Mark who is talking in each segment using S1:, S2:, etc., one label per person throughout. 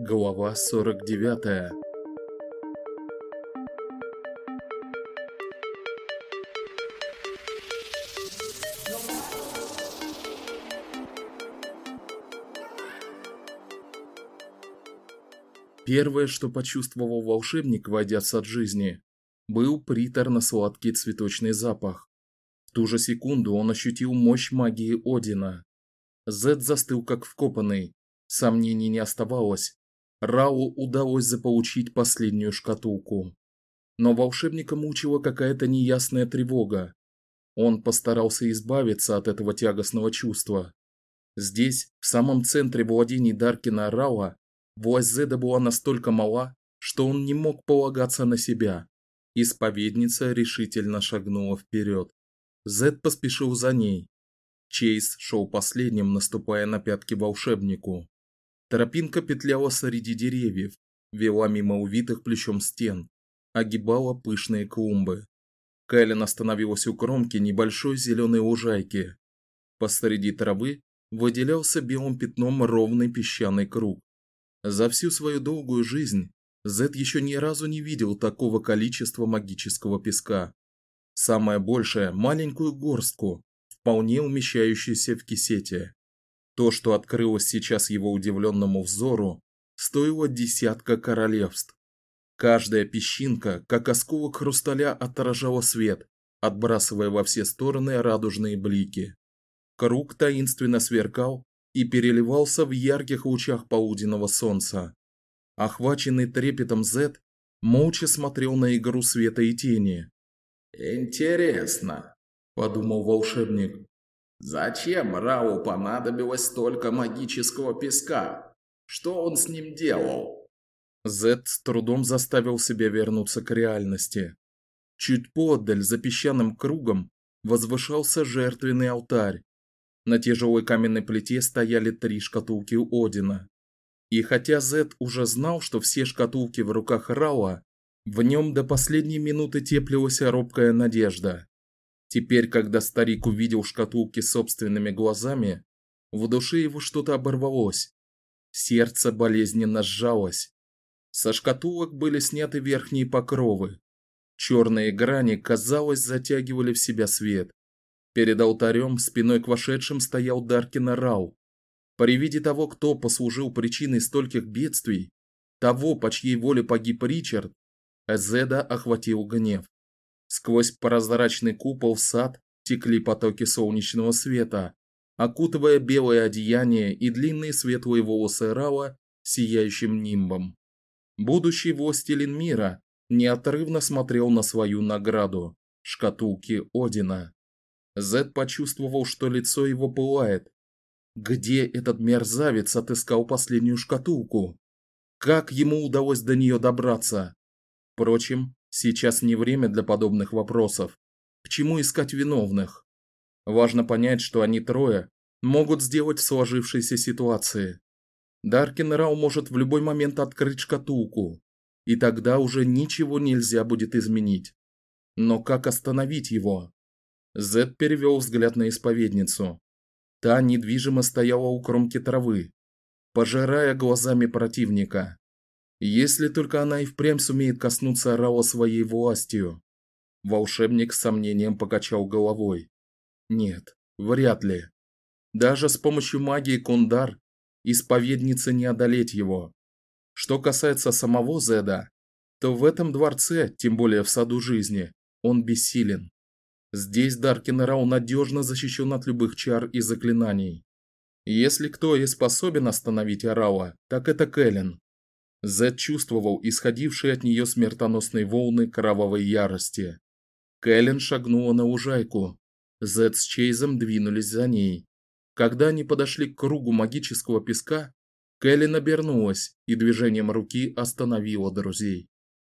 S1: Глава 49 Первое, что почувствовал волшебник, войдя в сад жизни, был приторно-сладкий цветочный запах. В ту же секунду он ощутил мощь магии Одина. Зед застыл как вкопанный. Сомнений не оставалось. Рау удалось заполучить последнюю шкатулку. Но волшебника мучила какая-то неясная тревога. Он постарался избавиться от этого тягостного чувства. Здесь, в самом центре владений Даркина Рауа, власть Зеда была настолько мала, что он не мог полагаться на себя. Исповедница решительно шагнула вперед. Зед поспешил за ней. Чейз шел последним, наступая на пятки волшебнику. Тропинка петляла среди деревьев, вела мимо увитых плечом стен, огибала пышные клумбы. Кайлен остановилась у кромки небольшой зеленой лужайки. Посреди травы выделялся белым пятном ровный песчаный круг. За всю свою долгую жизнь Зед еще ни разу не видел такого количества магического песка. Самое большее – маленькую горстку, вполне умещающуюся в кисете. То, что открылось сейчас его удивленному взору, стоило десятка королевств. Каждая песчинка, как осколок хрусталя, отражала свет, отбрасывая во все стороны радужные блики. Круг таинственно сверкал и переливался в ярких лучах полуденного солнца. Охваченный трепетом Зет молча смотрел на игру света и тени.
S2: «Интересно», – подумал волшебник. «Зачем Рау понадобилось столько магического песка? Что он с ним делал?»
S1: Зет с трудом заставил себя вернуться к реальности. Чуть поодаль, за песчаным кругом, возвышался жертвенный алтарь. На тяжелой каменной плите стояли три шкатулки Одина. И хотя Зет уже знал, что все шкатулки в руках Рауа, в нем до последней минуты теплилась робкая надежда. Теперь, когда старик увидел шкатулки собственными глазами, в душе его что-то оборвалось. Сердце болезненно сжалось. Со шкатулок были сняты верхние покровы. Черные грани, казалось, затягивали в себя свет. Перед алтарем спиной к вошедшим стоял Даркина Рау. При виде того, кто послужил причиной стольких бедствий, того, по чьей воле погиб Ричард, Эзеда охватил гнев. Сквозь прозрачный купол в сад текли потоки солнечного света, окутывая белое одеяние и длинные светлые волосы Рала сияющим нимбом. Будущий властелин мира неотрывно смотрел на свою награду – шкатулки Одина. Зед почувствовал, что лицо его пылает, где этот мерзавец отыскал последнюю шкатулку? Как ему удалось до нее добраться? Впрочем, сейчас не время для подобных вопросов. К чему искать виновных? Важно понять, что они трое могут сделать в сложившейся ситуации. Даркин Рау может в любой момент открыть шкатулку, и тогда уже ничего нельзя будет изменить. Но как остановить его? Зед перевел взгляд на исповедницу. Та недвижимо стояла у кромки травы, пожирая глазами противника. Если только она и впрямь сумеет коснуться Рао своей властью. Волшебник с сомнением покачал головой. Нет, вряд ли. Даже с помощью магии Кундар исповеднице не одолеть его. Что касается самого Зеда, то в этом дворце, тем более в саду жизни, он бессилен. Здесь Даркин Рау надежно защищен от любых чар и заклинаний. Если кто и способен остановить Арауа, так это Кэлен. Зед чувствовал исходившие от нее смертоносные волны кровавой ярости. Кэлен шагнула на ужайку. Зед с Чейзом двинулись за ней. Когда они подошли к кругу магического песка, Кэлен обернулась и движением руки остановила друзей.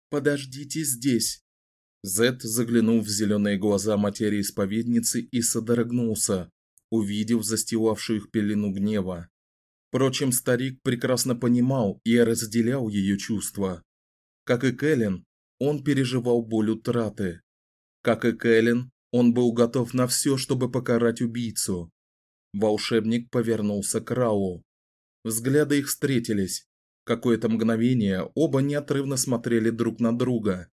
S1: «Подождите здесь», Зет заглянул в зеленые глаза матери-исповедницы и содрогнулся, увидев застилавшую их пелену гнева. Впрочем, старик прекрасно понимал и разделял ее чувства. Как и Кэлен, он переживал боль утраты. Как и Кэлен, он был готов на все, чтобы покарать убийцу. Волшебник повернулся к Рау. Взгляды их встретились. Какое-то мгновение оба неотрывно смотрели друг на друга.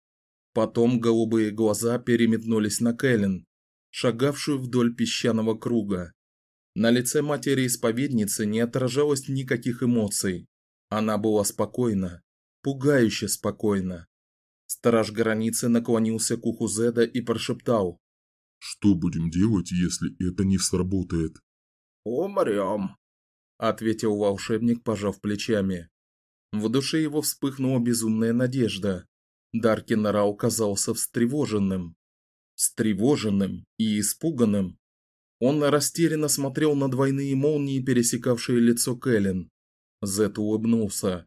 S1: Потом голубые глаза переметнулись на Кэлен, шагавшую вдоль песчаного круга. На лице матери-исповедницы не отражалось никаких эмоций. Она была спокойна, пугающе спокойна. Страж границы наклонился к уху Зеда и прошептал.
S3: «Что будем делать, если это не сработает?»
S2: «Умрем», — ответил волшебник, пожав плечами.
S1: В душе его вспыхнула безумная надежда. Даркин Рау казался встревоженным. Встревоженным и испуганным. Он растерянно смотрел на двойные молнии, пересекавшие лицо Кэлен. Зет улыбнулся.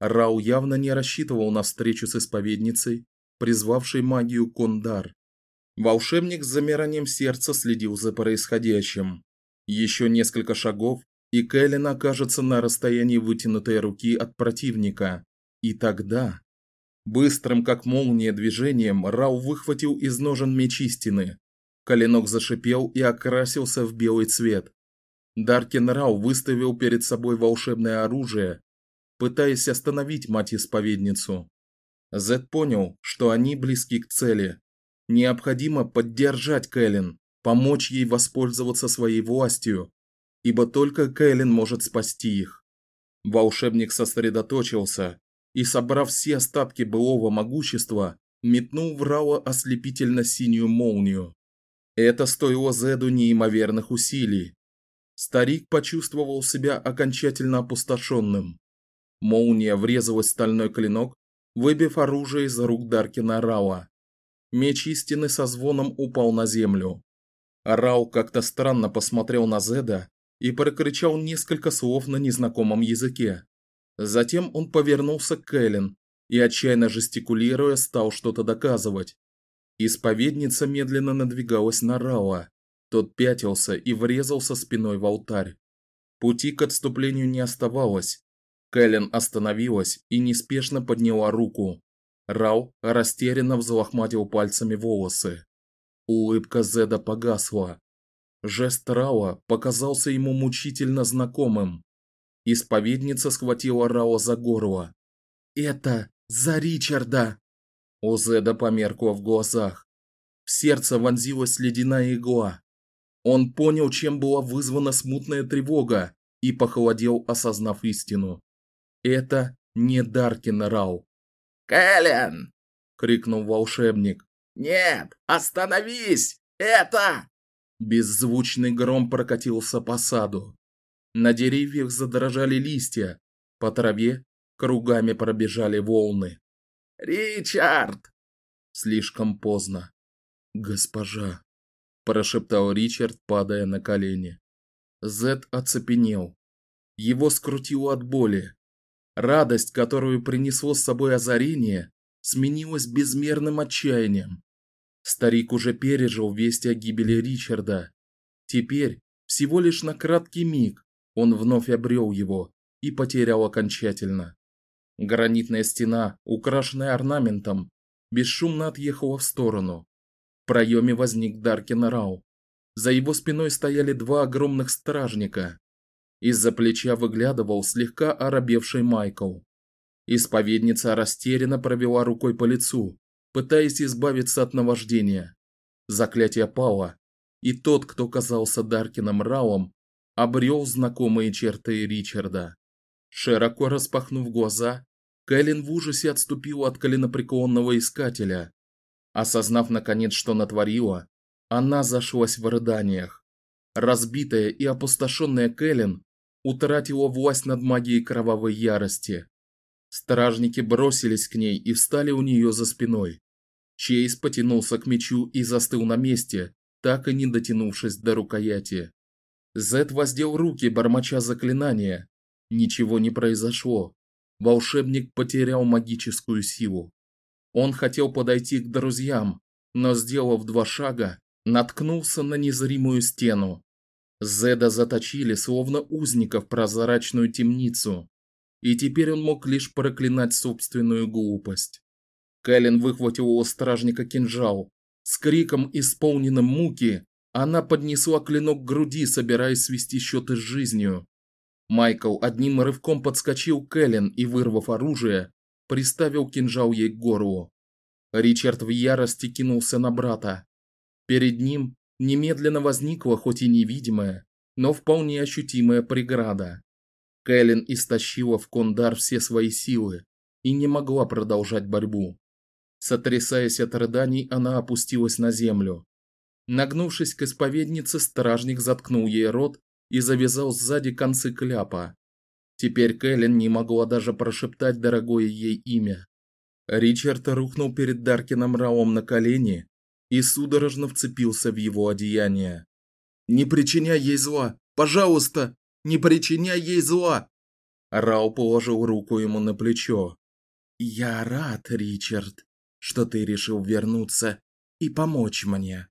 S1: Рау явно не рассчитывал на встречу с исповедницей, призвавшей магию Кондар. Волшебник с замиранием сердца следил за происходящим. Еще несколько шагов, и Кэлен окажется на расстоянии вытянутой руки от противника. И тогда... Быстрым, как молния, движением Рау выхватил из ножен меч истины. Коленок зашипел и окрасился в белый цвет. Даркин Рау выставил перед собой волшебное оружие, пытаясь остановить мать-исповедницу. Зед понял, что они близки к цели. Необходимо поддержать Кэлен, помочь ей воспользоваться своей властью, ибо только Кэлен может спасти их. Волшебник сосредоточился и, собрав все остатки былого могущества, метнул в Рауа ослепительно-синюю молнию. Это стоило Зеду неимоверных усилий. Старик почувствовал себя окончательно опустошенным. Молния врезалась в стальной клинок, выбив оружие из рук Даркина Рауа. Меч истины со звоном упал на землю. Рау как-то странно посмотрел на Зеда и прокричал несколько слов на незнакомом языке. Затем он повернулся к Кэлен и, отчаянно жестикулируя, стал что-то доказывать. Исповедница медленно надвигалась на Рауа. Тот пятился и врезался спиной в алтарь. Пути к отступлению не оставалось. Кэлен остановилась и неспешно подняла руку. Рау растерянно взлохматил пальцами волосы. Улыбка Зеда погасла. Жест Рауа показался ему мучительно знакомым. Исповедница схватила Рауа за горло. «Это за Ричарда!» У Зеда померкло в глазах. В сердце вонзилась ледяная игла. Он понял, чем была вызвана смутная тревога, и похолодел, осознав истину. Это не Даркин Рау.
S2: «Кэлен!»
S1: — крикнул волшебник.
S2: «Нет, остановись! Это...»
S1: Беззвучный гром прокатился по саду. На деревьях задрожали листья, по траве кругами пробежали волны.
S2: «Ричард!»
S1: Слишком поздно. «Госпожа!» – прошептал Ричард, падая на колени. Зед оцепенел. Его скрутило от боли. Радость, которую принесло с собой озарение, сменилась безмерным отчаянием. Старик уже пережил весть о гибели Ричарда. Теперь, всего лишь на краткий миг, он вновь обрел его и потерял окончательно. Гранитная стена, украшенная орнаментом, бесшумно отъехала в сторону. В проеме возник Даркин Рау. За его спиной стояли два огромных стражника. Из-за плеча выглядывал слегка оробевший Майкл. Исповедница растерянно провела рукой по лицу, пытаясь избавиться от наваждения. Заклятие пало, и тот, кто казался Даркином Раум, обрел знакомые черты Ричарда. Широко распахнув глаза, Кэлен в ужасе отступила от коленопреклонного искателя. Осознав наконец, что натворила, она зашлась в рыданиях. Разбитая и опустошенная Кэлен утратила власть над магией кровавой ярости. Стражники бросились к ней и встали у нее за спиной. Чейз потянулся к мечу и застыл на месте, так и не дотянувшись до рукояти. Зет воздел руки, бормоча заклинания. Ничего не произошло. Волшебник потерял магическую силу. Он хотел подойти к друзьям, но, сделав два шага, наткнулся на незримую стену. Зеда заточили, словно узника в прозрачную темницу и теперь он мог лишь проклинать собственную глупость. Кэлен выхватил у стражника кинжал. С криком, исполненным муки, Она поднесла клинок к груди, собираясь свести счеты с жизнью. Майкл одним рывком подскочил к Эллен и, вырвав оружие, приставил кинжал ей к горлу. Ричард в ярости кинулся на брата. Перед ним немедленно возникла хоть и невидимая, но вполне ощутимая преграда. Кэлен истощила в Кондар все свои силы и не могла продолжать борьбу. Сотрясаясь от рыданий, она опустилась на землю. Нагнувшись к исповеднице, стражник заткнул ей рот и завязал сзади концы кляпа. Теперь Кэлен не могла даже прошептать дорогое ей имя. Ричард рухнул перед Даркином Раом на колени и судорожно вцепился в его одеяние. «Не причиняй ей зла! Пожалуйста! Не причиняй ей зла!» Рау положил руку ему на плечо. «Я рад, Ричард, что ты решил вернуться и помочь мне.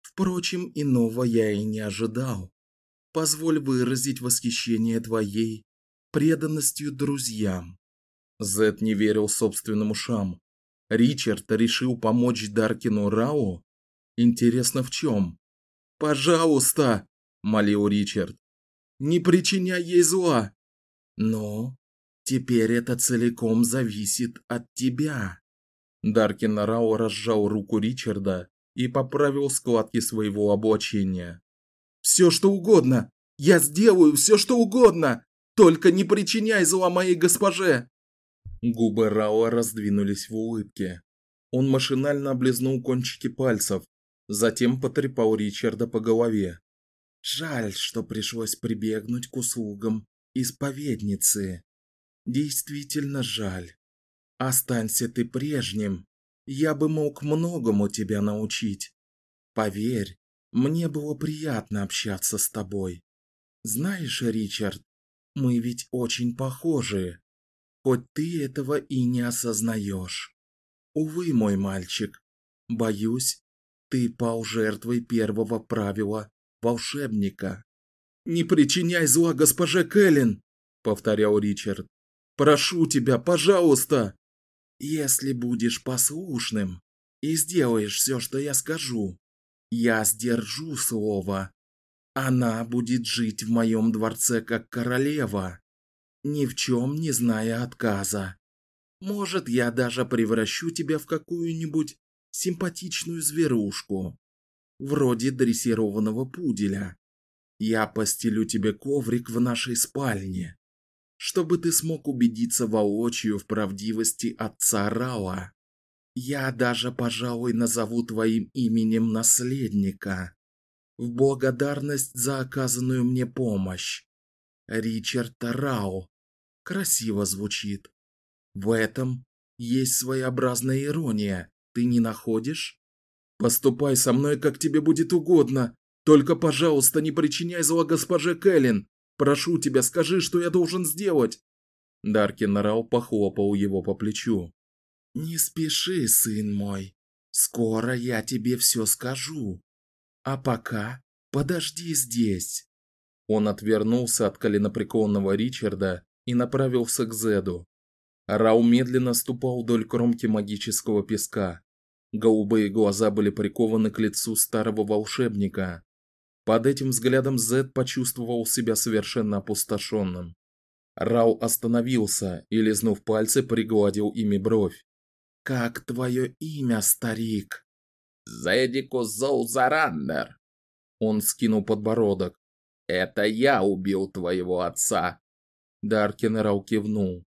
S1: Впрочем, иного я и не ожидал. Позволь выразить восхищение твоей преданностью друзьям. Зет не верил собственным ушам. Ричард решил помочь Даркину Рау? Интересно, в чем? «Пожалуйста!» – молил Ричард. «Не причиняй ей зла!» «Но теперь это целиком зависит от тебя!» Даркин Рао разжал руку Ричарда и поправил складки своего облачения. «Все, что угодно! Я сделаю все, что угодно! Только не причиняй зла моей госпоже!» Губы Рао раздвинулись в улыбке. Он машинально облизнул кончики пальцев, затем потрепал Ричарда по голове. «Жаль, что пришлось прибегнуть к услугам исповедницы. Действительно жаль. Останься ты прежним, я бы мог многому тебя научить. Поверь, мне было приятно общаться с тобой. Знаешь, Ричард, мы ведь очень похожи, хоть ты этого и не осознаешь. Увы, мой мальчик, боюсь, ты пал жертвой первого правила волшебника. «Не причиняй зла госпоже Кэлен!» — повторял Ричард. «Прошу тебя, пожалуйста!» Если будешь послушным и сделаешь все, что я скажу, я сдержу слово. Она будет жить в моем дворце как королева, ни в чем не зная отказа. Может, я даже превращу тебя в какую-нибудь симпатичную зверушку, вроде дрессированного пуделя. Я постелю тебе коврик в нашей спальне чтобы ты смог убедиться воочию в правдивости отца Рауа. Я даже, пожалуй, назову твоим именем наследника. В благодарность за оказанную мне помощь. Ричард Рау. Красиво звучит. В этом есть своеобразная ирония, ты не находишь? Поступай со мной, как тебе будет угодно. Только, пожалуйста, не причиняй зла госпоже Кэлен. Прошу тебя, скажи, что я должен сделать!» Даркин Рау похлопал его по плечу. «Не спеши, сын мой. Скоро я тебе все скажу. А пока подожди здесь». Он отвернулся от коленопреклонного Ричарда и направился к Зеду. Рау медленно ступал вдоль кромки магического песка. Голубые глаза были прикованы к лицу старого волшебника. Под этим взглядом Зед почувствовал себя совершенно опустошенным. Рау остановился и, лизнув пальцы, пригладил ими бровь. «Как твое имя, старик?»
S2: «Зедикус Зоузарандер».
S1: Он скинул подбородок.
S2: «Это я убил твоего отца».
S1: Даркин Рау кивнул.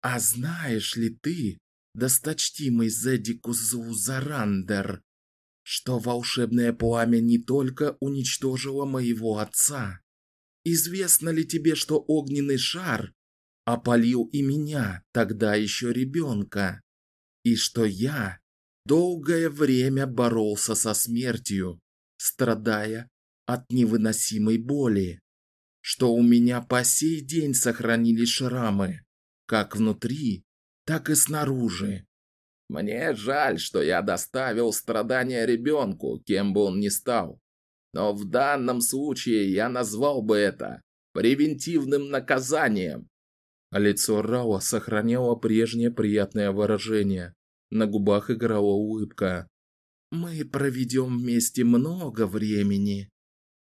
S2: «А знаешь ли ты, досточтимый Зедикус Зоузарандер, что волшебное пламя не только уничтожило моего отца. Известно ли тебе, что огненный шар опалил и меня, тогда еще ребенка, и что я долгое время боролся со смертью, страдая от невыносимой боли, что у меня по сей день сохранились шрамы, как внутри, так и снаружи, мне жаль, что я доставил страдания ребенку, кем бы он ни стал. Но в данном случае я назвал бы это превентивным наказанием.
S1: Лицо Рауа сохраняло прежнее приятное выражение. На губах играла улыбка.
S2: Мы проведем вместе много времени,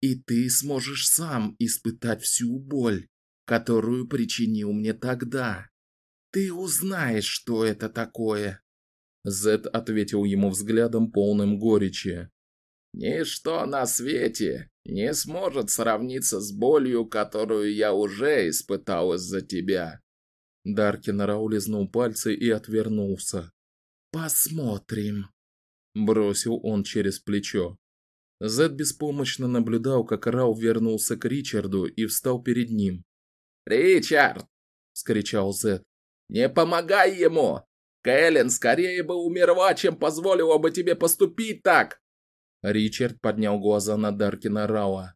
S2: и ты сможешь сам испытать всю боль, которую причинил мне тогда. Ты узнаешь, что это такое.
S1: Зет ответил ему взглядом полным горечи.
S4: Ничто на свете не сможет сравниться с болью, которую я уже испытал из-за тебя.
S1: Даркин Рау лизнул пальцы и отвернулся.
S2: Посмотрим,
S1: бросил он через плечо. Зед беспомощно наблюдал, как Рау вернулся к Ричарду и встал перед ним.
S4: "Ричард!" скричал Зед. "Не помогай ему! Кэлен скорее бы умерла, чем позволила бы тебе поступить так!"
S1: Ричард поднял глаза на Даркина Рауа.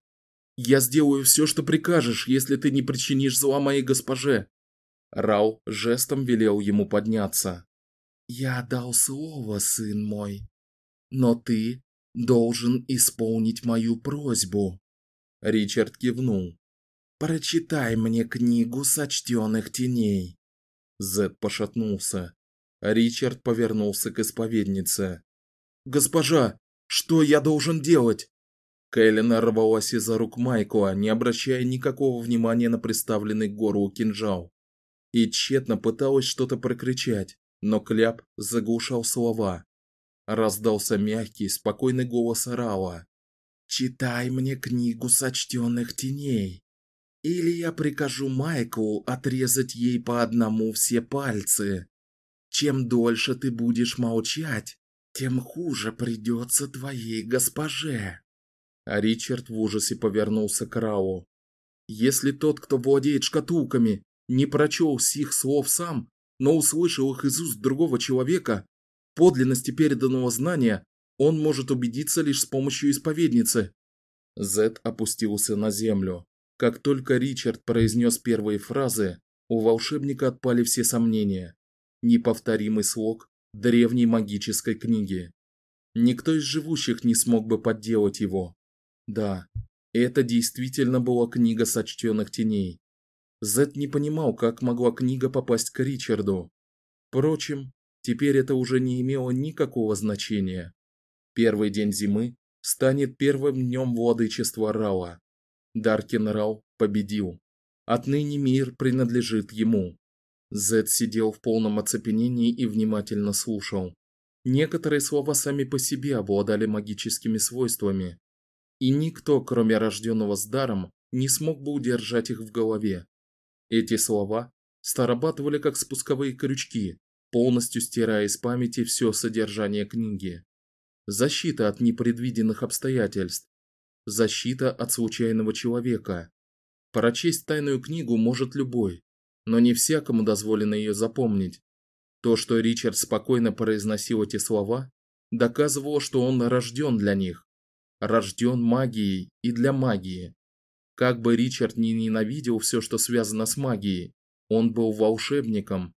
S1: "Я сделаю все, что прикажешь, если ты не причинишь зла моей госпоже". Рау жестом велел ему подняться.
S2: "Я дал слово, сын мой, но ты должен исполнить мою просьбу".
S1: Ричард кивнул.
S2: Прочитай мне книгу сочтённых теней.
S1: Зед пошатнулся. Ричард повернулся к исповеднице. Госпожа, что я должен делать? Кэлен рвалась из-за рук Майкла, не обращая никакого внимания на приставленный к горлу кинжал, и тщетно пыталась что-то прокричать, но кляп заглушал слова. Раздался мягкий, спокойный голос Рала.
S2: Читай мне книгу сочтённых теней. Или я прикажу Майклу отрезать ей по одному все пальцы. Чем дольше ты будешь молчать, тем хуже придется твоей госпоже.
S1: А Ричард в ужасе повернулся к Рау. Если тот, кто владеет шкатулками, не прочел сих слов сам, но услышал их из уст другого человека, подлинности переданного знания он может убедиться лишь с помощью исповедницы. Зед опустился на землю. Как только Ричард произнес первые фразы, у волшебника отпали все сомнения. Неповторимый слог древней магической книги. Никто из живущих не смог бы подделать его. Да, это действительно была книга сочтённых теней. Зет не понимал, как могла книга попасть к Ричарду. Впрочем, теперь это уже не имело никакого значения. Первый день зимы станет первым днем владычества Рала. Даркин Рау победил. Отныне мир принадлежит ему. Зед сидел в полном оцепенении и внимательно слушал. Некоторые слова сами по себе обладали магическими свойствами, и никто, кроме рожденного с даром, не смог бы удержать их в голове. Эти слова срабатывали как спусковые крючки, полностью стирая из памяти все содержание книги. Защита от непредвиденных обстоятельств, защита от случайного человека. Прочесть тайную книгу может любой, но не всякому дозволено ее запомнить. То, что Ричард спокойно произносил эти слова, доказывало, что он рожден для них, рожден магией и для магии. Как бы Ричард ни ненавидел все, что связано с магией, он был волшебником.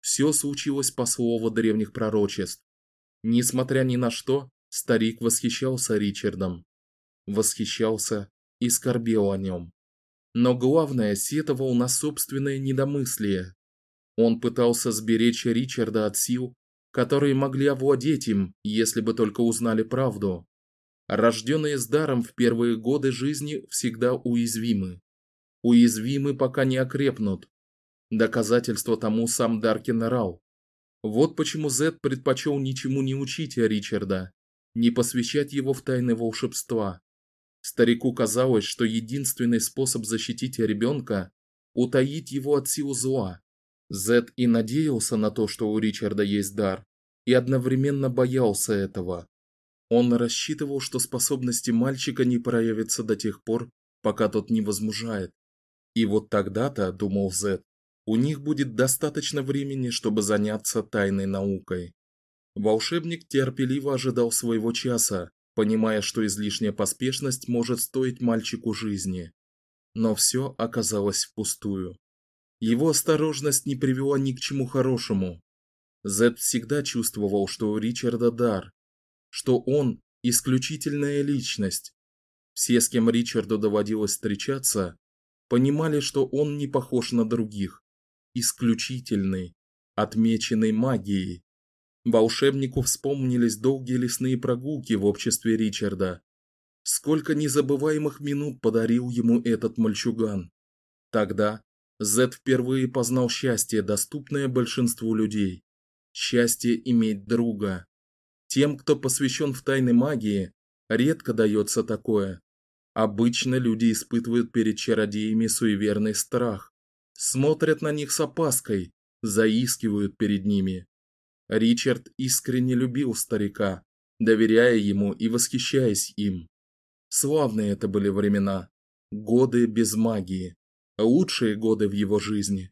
S1: Все случилось по слову древних пророчеств. Несмотря ни на что, старик восхищался Ричардом восхищался и скорбел о нем. Но главное, сетовал на собственное недомыслие. Он пытался сберечь Ричарда от сил, которые могли овладеть им, если бы только узнали правду. Рожденные с даром в первые годы жизни всегда уязвимы. Уязвимы, пока не окрепнут. Доказательство тому сам Даркин Рау. Вот почему Зед предпочел ничему не учить Ричарда, не посвящать его в тайны волшебства. Старику казалось, что единственный способ защитить ребенка – утаить его от сил зла. Зед и надеялся на то, что у Ричарда есть дар, и одновременно боялся этого. Он рассчитывал, что способности мальчика не проявятся до тех пор, пока тот не возмужает. И вот тогда-то, думал Зед, у них будет достаточно времени, чтобы заняться тайной наукой. Волшебник терпеливо ожидал своего часа, понимая, что излишняя поспешность может стоить мальчику жизни. Но все оказалось впустую. Его осторожность не привела ни к чему хорошему. Зед всегда чувствовал, что у Ричарда дар, что он исключительная личность. Все, с кем Ричарду доводилось встречаться, понимали, что он не похож на других, исключительный, отмеченный магией. Волшебнику вспомнились долгие лесные прогулки в обществе Ричарда. Сколько незабываемых минут подарил ему этот мальчуган. Тогда Зед впервые познал счастье, доступное большинству людей. Счастье иметь друга. Тем, кто посвящен в тайны магии, редко дается такое. Обычно люди испытывают перед чародеями суеверный страх, смотрят на них с опаской, заискивают перед ними. Ричард искренне любил старика, доверяя ему и восхищаясь им. Славные это были времена, годы без магии, лучшие годы в его жизни.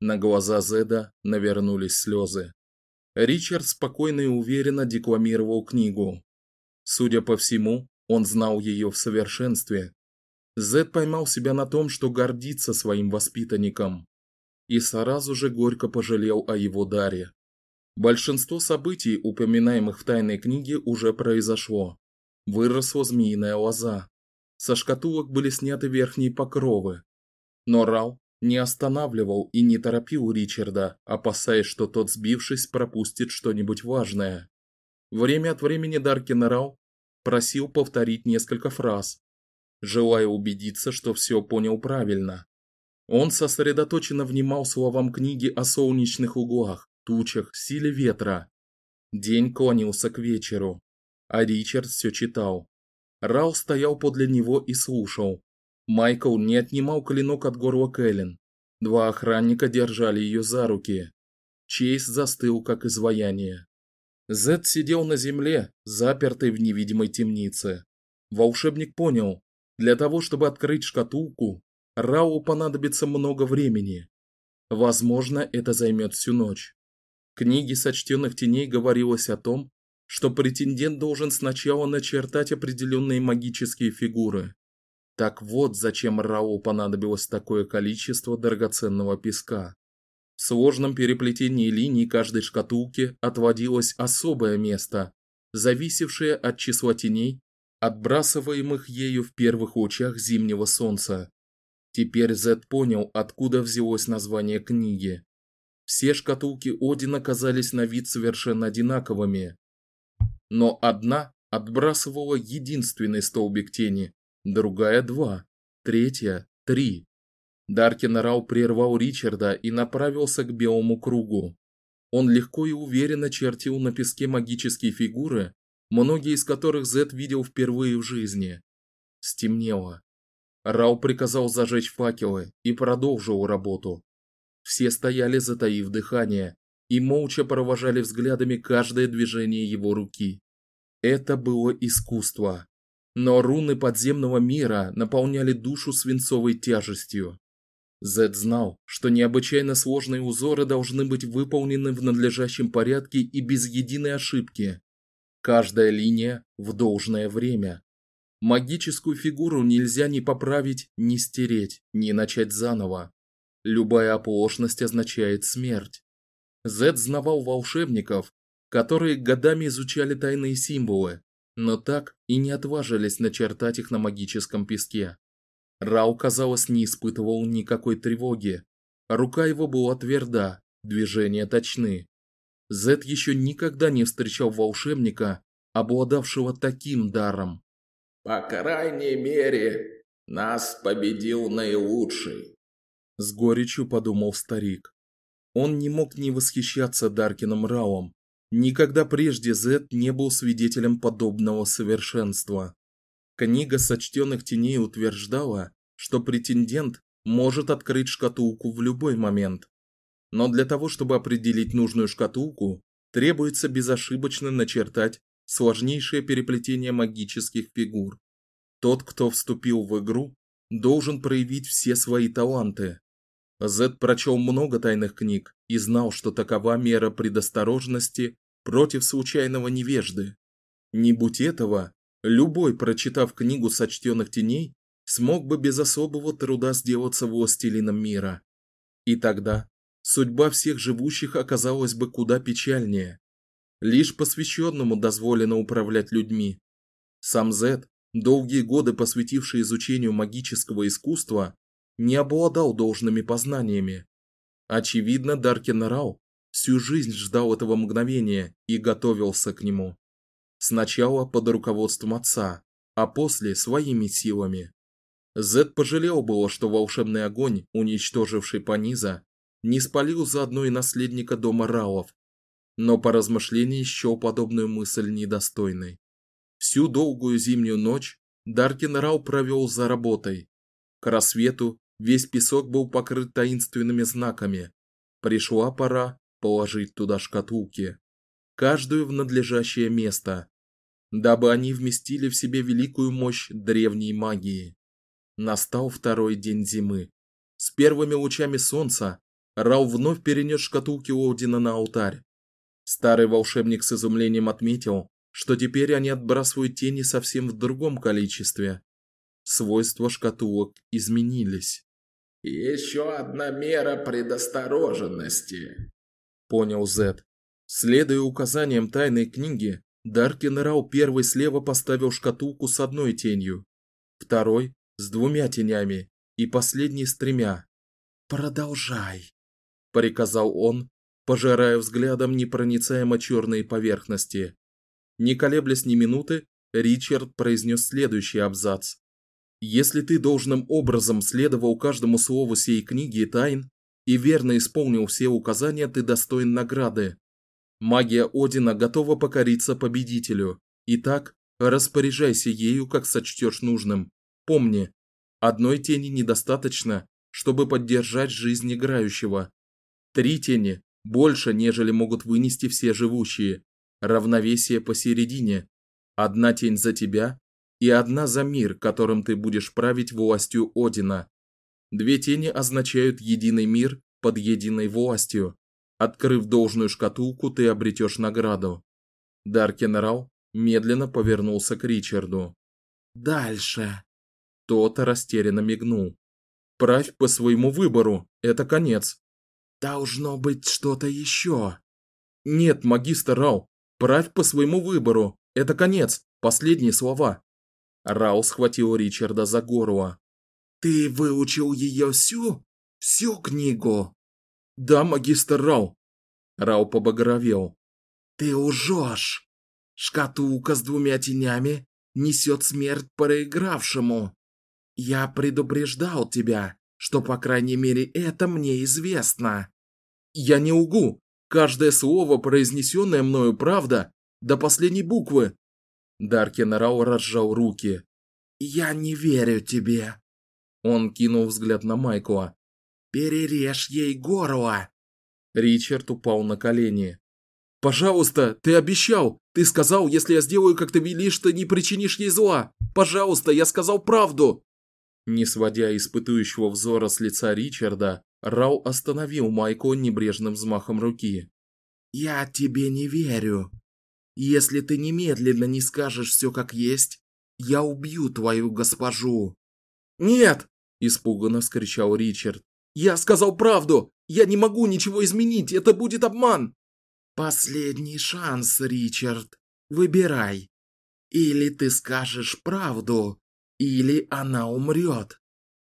S1: На глаза Зеда навернулись слезы. Ричард спокойно и уверенно декламировал книгу. Судя по всему, он знал ее в совершенстве. Зед поймал себя на том, что гордится своим воспитанником, и сразу же горько пожалел о его даре. Большинство событий, упоминаемых в тайной книге, уже произошло. Выросла змеиная лоза. Со шкатулок были сняты верхние покровы. Но Рау не останавливал и не торопил Ричарда, опасаясь, что тот, сбившись, пропустит что-нибудь важное. Время от времени Даркин Рау просил повторить несколько фраз, желая убедиться, что все понял правильно. Он сосредоточенно внимал словам книги о солнечных углах, тучах, силе ветра. День клонился к вечеру, а Ричард все читал. Рау стоял подле него и слушал. Майкл не отнимал клинок от горла Кэлен. Два охранника держали ее за руки. Чейз застыл, как изваяние. Зед сидел на земле, запертый в невидимой темнице. Волшебник понял, для того, чтобы открыть шкатулку, Рау понадобится много времени. Возможно, это займет всю ночь книге сочтенных теней говорилось о том, что претендент должен сначала начертать определенные магические фигуры. Так вот, зачем Рау понадобилось такое количество драгоценного песка. В сложном переплетении линий каждой шкатулки отводилось особое место, зависевшее от числа теней, отбрасываемых ею в первых лучах зимнего солнца. Теперь Зед понял, откуда взялось название книги. Все шкатулки Одина казались на вид совершенно одинаковыми. Но одна отбрасывала единственный столбик тени, другая два, третья три. Даркин Рау прервал Ричарда и направился к белому кругу. Он легко и уверенно чертил на песке магические фигуры, многие из которых Зет видел впервые в жизни. Стемнело. Рау приказал зажечь факелы и продолжил работу. Все стояли, затаив дыхание, и молча провожали взглядами каждое движение его руки. Это было искусство. Но руны подземного мира наполняли душу свинцовой тяжестью. Зед знал, что необычайно сложные узоры должны быть выполнены в надлежащем порядке и без единой ошибки. Каждая линия в должное время. Магическую фигуру нельзя ни поправить, ни стереть, ни начать заново. Любая оплошность означает смерть. Зед знавал волшебников, которые годами изучали тайные символы, но так и не отважились начертать их на магическом песке. Рау, казалось, не испытывал никакой тревоги. Рука его была тверда, движения точны. Зед еще никогда не встречал волшебника, обладавшего таким даром.
S4: «По крайней мере, нас победил наилучший»,
S1: с горечью подумал старик. Он не мог не восхищаться Даркином Рауом. Никогда прежде Зет не был свидетелем подобного совершенства. Книга сочтенных теней утверждала, что претендент может открыть шкатулку в любой момент. Но для того, чтобы определить нужную шкатулку, требуется безошибочно начертать сложнейшее переплетение магических фигур. Тот, кто вступил в игру, должен проявить все свои таланты. Зед прочел много тайных книг и знал, что такова мера предосторожности против случайного невежды. Не будь этого, любой, прочитав книгу сочтенных теней, смог бы без особого труда сделаться властелином мира. И тогда судьба всех живущих оказалась бы куда печальнее. Лишь посвященному дозволено управлять людьми. Сам Зед, долгие годы посвятивший изучению магического искусства, не обладал должными познаниями. Очевидно, Даркин Рау всю жизнь ждал этого мгновения и готовился к нему. Сначала под руководством отца, а после своими силами. Зед пожалел было, что волшебный огонь, уничтоживший Паниза, не спалил заодно и наследника дома Раов, но по размышлении счел подобную мысль недостойной. Всю долгую зимнюю ночь Даркин Рау провел за работой. К рассвету весь песок был покрыт таинственными знаками. Пришла пора положить туда шкатулки, каждую в надлежащее место, дабы они вместили в себе великую мощь древней магии. Настал второй день зимы. С первыми лучами солнца Рау вновь перенес шкатулки Одина на алтарь. Старый волшебник с изумлением отметил, что теперь они отбрасывают тени совсем в другом количестве. Свойства шкатулок изменились.
S2: Еще одна мера предосторожности,
S1: понял Зет. Следуя указаниям тайной книги, Даркин Рау первый слева поставил шкатулку с одной тенью, второй с двумя тенями и последний с тремя. Продолжай, приказал он, пожирая взглядом непроницаемо черные поверхности. Не колеблясь ни минуты, Ричард произнес следующий абзац. Если ты должным образом следовал каждому слову сей книги и тайн и верно исполнил все указания, ты достоин награды. Магия Одина готова покориться победителю. Итак, распоряжайся ею, как сочтешь нужным. Помни, одной тени недостаточно, чтобы поддержать жизнь играющего. Три тени больше, нежели могут вынести все живущие. Равновесие посередине. Одна тень за тебя и одна за мир, которым ты будешь править властью Одина. Две тени означают единый мир под единой властью. Открыв должную шкатулку, ты обретешь награду. Даркенрал медленно повернулся к Ричарду. Дальше. Тот растерянно мигнул. Правь по своему выбору. Это конец. Должно быть что-то еще. Нет, магистр Рау, правь по своему выбору. Это конец. Последние слова. Рау схватил Ричарда за горло. Ты выучил ее всю? Всю книгу? Да, магистр Рау. Рау побагровел. Ты лжешь. Шкатулка с двумя тенями несет смерть проигравшему. Я предупреждал тебя, что по крайней мере это мне известно. Я не угу. Каждое слово, произнесенное мною, правда, до последней буквы. Даркин Рау разжал руки. Я не верю тебе. Он кинул взгляд на Майкла. Перережь ей горло. Ричард упал на колени. Пожалуйста, ты обещал. Ты сказал, если я сделаю, как ты велишь, ты не причинишь ей зла. Пожалуйста, я сказал правду. Не сводя испытующего взора с лица Ричарда, Рау остановил Майкла небрежным взмахом руки. Я тебе не верю. Если ты немедленно не скажешь все как есть, я убью твою госпожу. Нет, испуганно вскричал Ричард. Я сказал правду. Я не могу ничего изменить. Это будет обман. Последний шанс, Ричард. Выбирай. Или ты скажешь правду, или она умрет.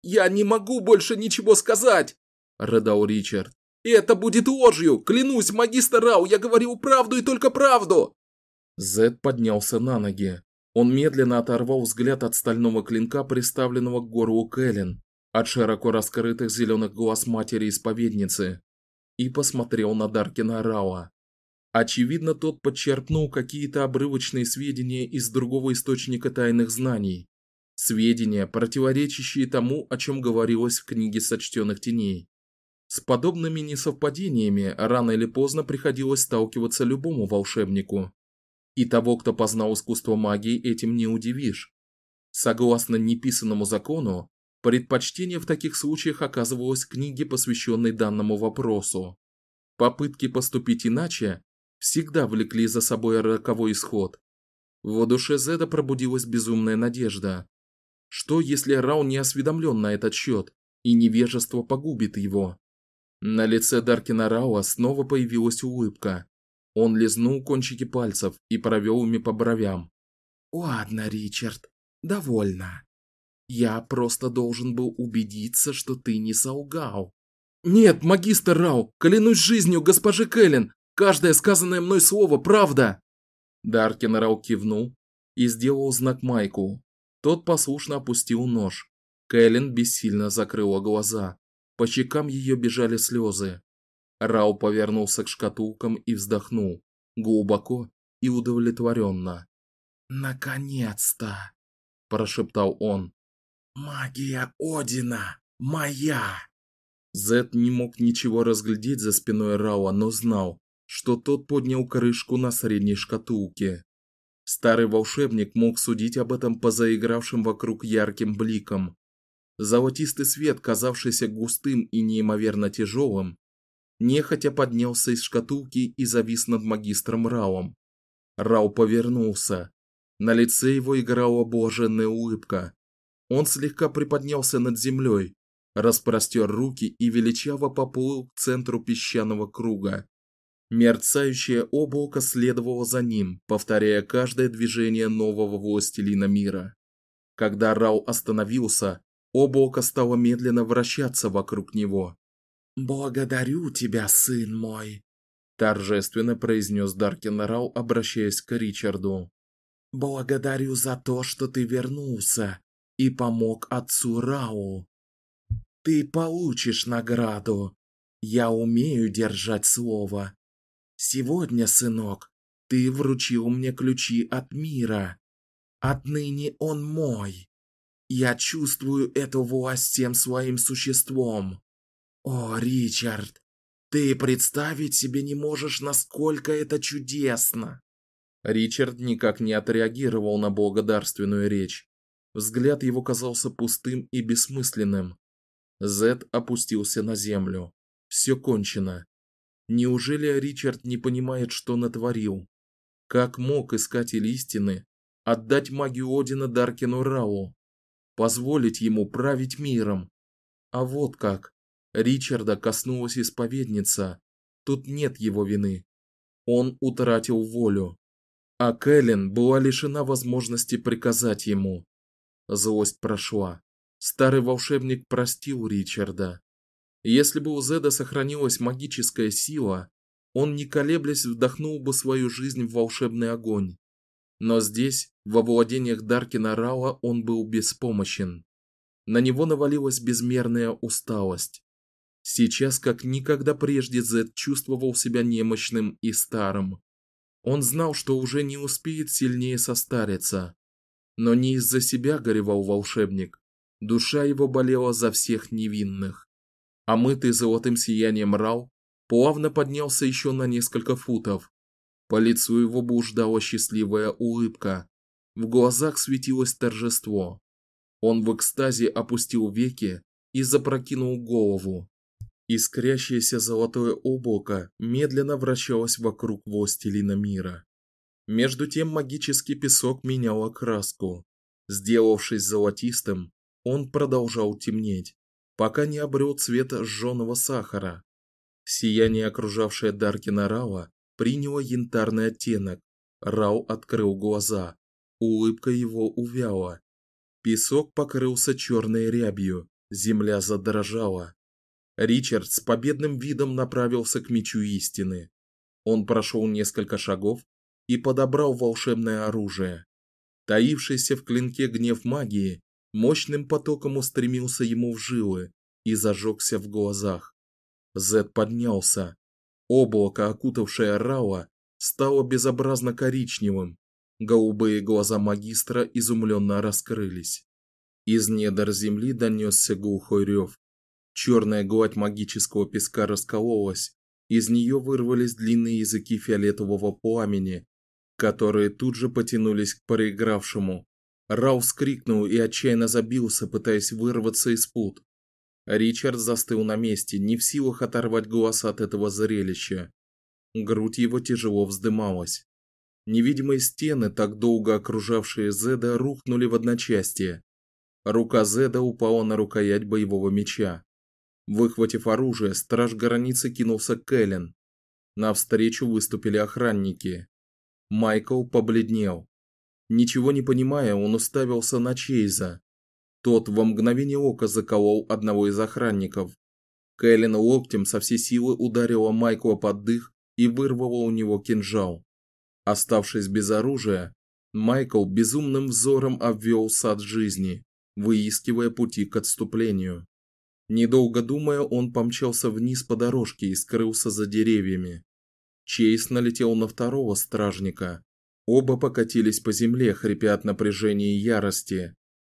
S1: Я не могу больше ничего сказать, рыдал Ричард. Это будет ложью. Клянусь, магистр Рау, я говорил правду и только правду. Зед поднялся на ноги. Он медленно оторвал взгляд от стального клинка, приставленного к горлу Кэлен, от широко раскрытых зеленых глаз матери-исповедницы, и посмотрел на Даркина Рауа. Очевидно, тот подчерпнул какие-то обрывочные сведения из другого источника тайных знаний. Сведения, противоречащие тому, о чем говорилось в книге сочтенных теней. С подобными несовпадениями рано или поздно приходилось сталкиваться любому волшебнику. И того, кто познал искусство магии, этим не удивишь. Согласно неписанному закону, предпочтение в таких случаях оказывалось книге, посвященной данному вопросу. Попытки поступить иначе всегда влекли за собой роковой исход. В душе Зеда пробудилась безумная надежда. Что, если Рау не осведомлен на этот счет, и невежество погубит его? На лице Даркина Рауа снова появилась улыбка. Он лизнул кончики пальцев и провел ими по бровям. Ладно, Ричард, довольно. Я просто должен был убедиться, что ты не солгал. «Нет, магистр Рау, клянусь жизнью госпожи Кэлен, каждое сказанное мной слово – правда!» Даркин Рау кивнул и сделал знак Майку. Тот послушно опустил нож. Кэлен бессильно закрыла глаза. По щекам ее бежали слезы. Рау повернулся к шкатулкам и вздохнул. Глубоко и удовлетворенно.
S2: «Наконец-то!»
S1: – прошептал он.
S2: «Магия Одина! Моя!»
S1: Зет не мог ничего разглядеть за спиной Рауа, но знал, что тот поднял крышку на средней шкатулке. Старый волшебник мог судить об этом по заигравшим вокруг ярким бликам. Золотистый свет, казавшийся густым и неимоверно тяжелым, нехотя поднялся из шкатулки и завис над магистром Рауом. Рау повернулся. На лице его играла блаженная улыбка. Он слегка приподнялся над землей, распростер руки и величаво поплыл к центру песчаного круга. Мерцающее облако следовало за ним, повторяя каждое движение нового властелина мира. Когда Рау остановился, облако стало медленно вращаться вокруг него.
S2: «Благодарю тебя, сын мой», – торжественно произнес Даркин Рау, обращаясь к Ричарду. «Благодарю за то, что ты вернулся и помог отцу Рау. Ты получишь награду. Я умею держать слово. Сегодня, сынок, ты вручил мне ключи от мира. Отныне он мой. Я чувствую эту власть всем своим существом. О, Ричард, ты представить себе не можешь, насколько это чудесно.
S1: Ричард никак не отреагировал на благодарственную речь. Взгляд его казался пустым и бессмысленным. Зед опустился на землю. Все кончено. Неужели Ричард не понимает, что натворил? Как мог искатель истины отдать магию Одина Даркину Рау, позволить ему править миром? А вот как. Ричарда коснулась исповедница. Тут нет его вины. Он утратил волю. А Кэлен была лишена возможности приказать ему. Злость прошла. Старый волшебник простил Ричарда. Если бы у Зеда сохранилась магическая сила, он не колеблясь вдохнул бы свою жизнь в волшебный огонь. Но здесь, во владениях Даркина Рауа, он был беспомощен. На него навалилась безмерная усталость. Сейчас, как никогда прежде, Зед чувствовал себя немощным и старым. Он знал, что уже не успеет сильнее состариться. Но не из-за себя горевал волшебник, Душа его болела за всех невинных. А мытый золотым сиянием Рау плавно поднялся еще на несколько футов. По лицу его блуждала счастливая улыбка. В глазах светилось торжество. Он в экстазе опустил веки и запрокинул голову. Искрящееся золотое облако медленно вращалось вокруг властелина мира. Между тем магический песок менял окраску. Сделавшись золотистым, он продолжал темнеть, пока не обрел цвет сжёного сахара. Сияние, окружавшее Даркина Рауа, приняло янтарный оттенок. Рау открыл глаза. Улыбка его увяла. Песок покрылся черной рябью, земля задрожала. Ричард с победным видом направился к мечу истины. Он прошел несколько шагов и подобрал волшебное оружие. Таившийся в клинке гнев магии мощным потоком устремился ему в жилы и зажегся в глазах. Зед поднялся. Облако, окутавшее Рауа, стало безобразно коричневым. Голубые глаза магистра изумленно раскрылись. Из недр земли донесся глухой рев. Черная гладь магического песка раскололась, из нее вырвались длинные языки фиолетового пламени, которые тут же потянулись к проигравшему, Рау вскрикнул и отчаянно забился, пытаясь вырваться из пут. Ричард застыл на месте, не в силах оторвать глаз от этого зрелища. Грудь его тяжело вздымалась. Невидимые стены, так долго окружавшие Зеда, рухнули в одночасье. Рука Зеда упала на рукоять боевого меча. Выхватив оружие, страж границы кинулся к Эллен. Навстречу выступили охранники. Майкл побледнел. Ничего не понимая, он уставился на Чейза. Тот во мгновение ока заколол одного из охранников. Кэлен локтем со всей силы ударила Майкла под дых и вырвала у него кинжал. Оставшись без оружия, Майкл безумным взором обвел сад жизни, выискивая пути к отступлению. Недолго думая, он помчался вниз по дорожке и скрылся за деревьями. Чейз налетел на второго стражника. Оба покатились по земле, хрипя от напряжения и ярости.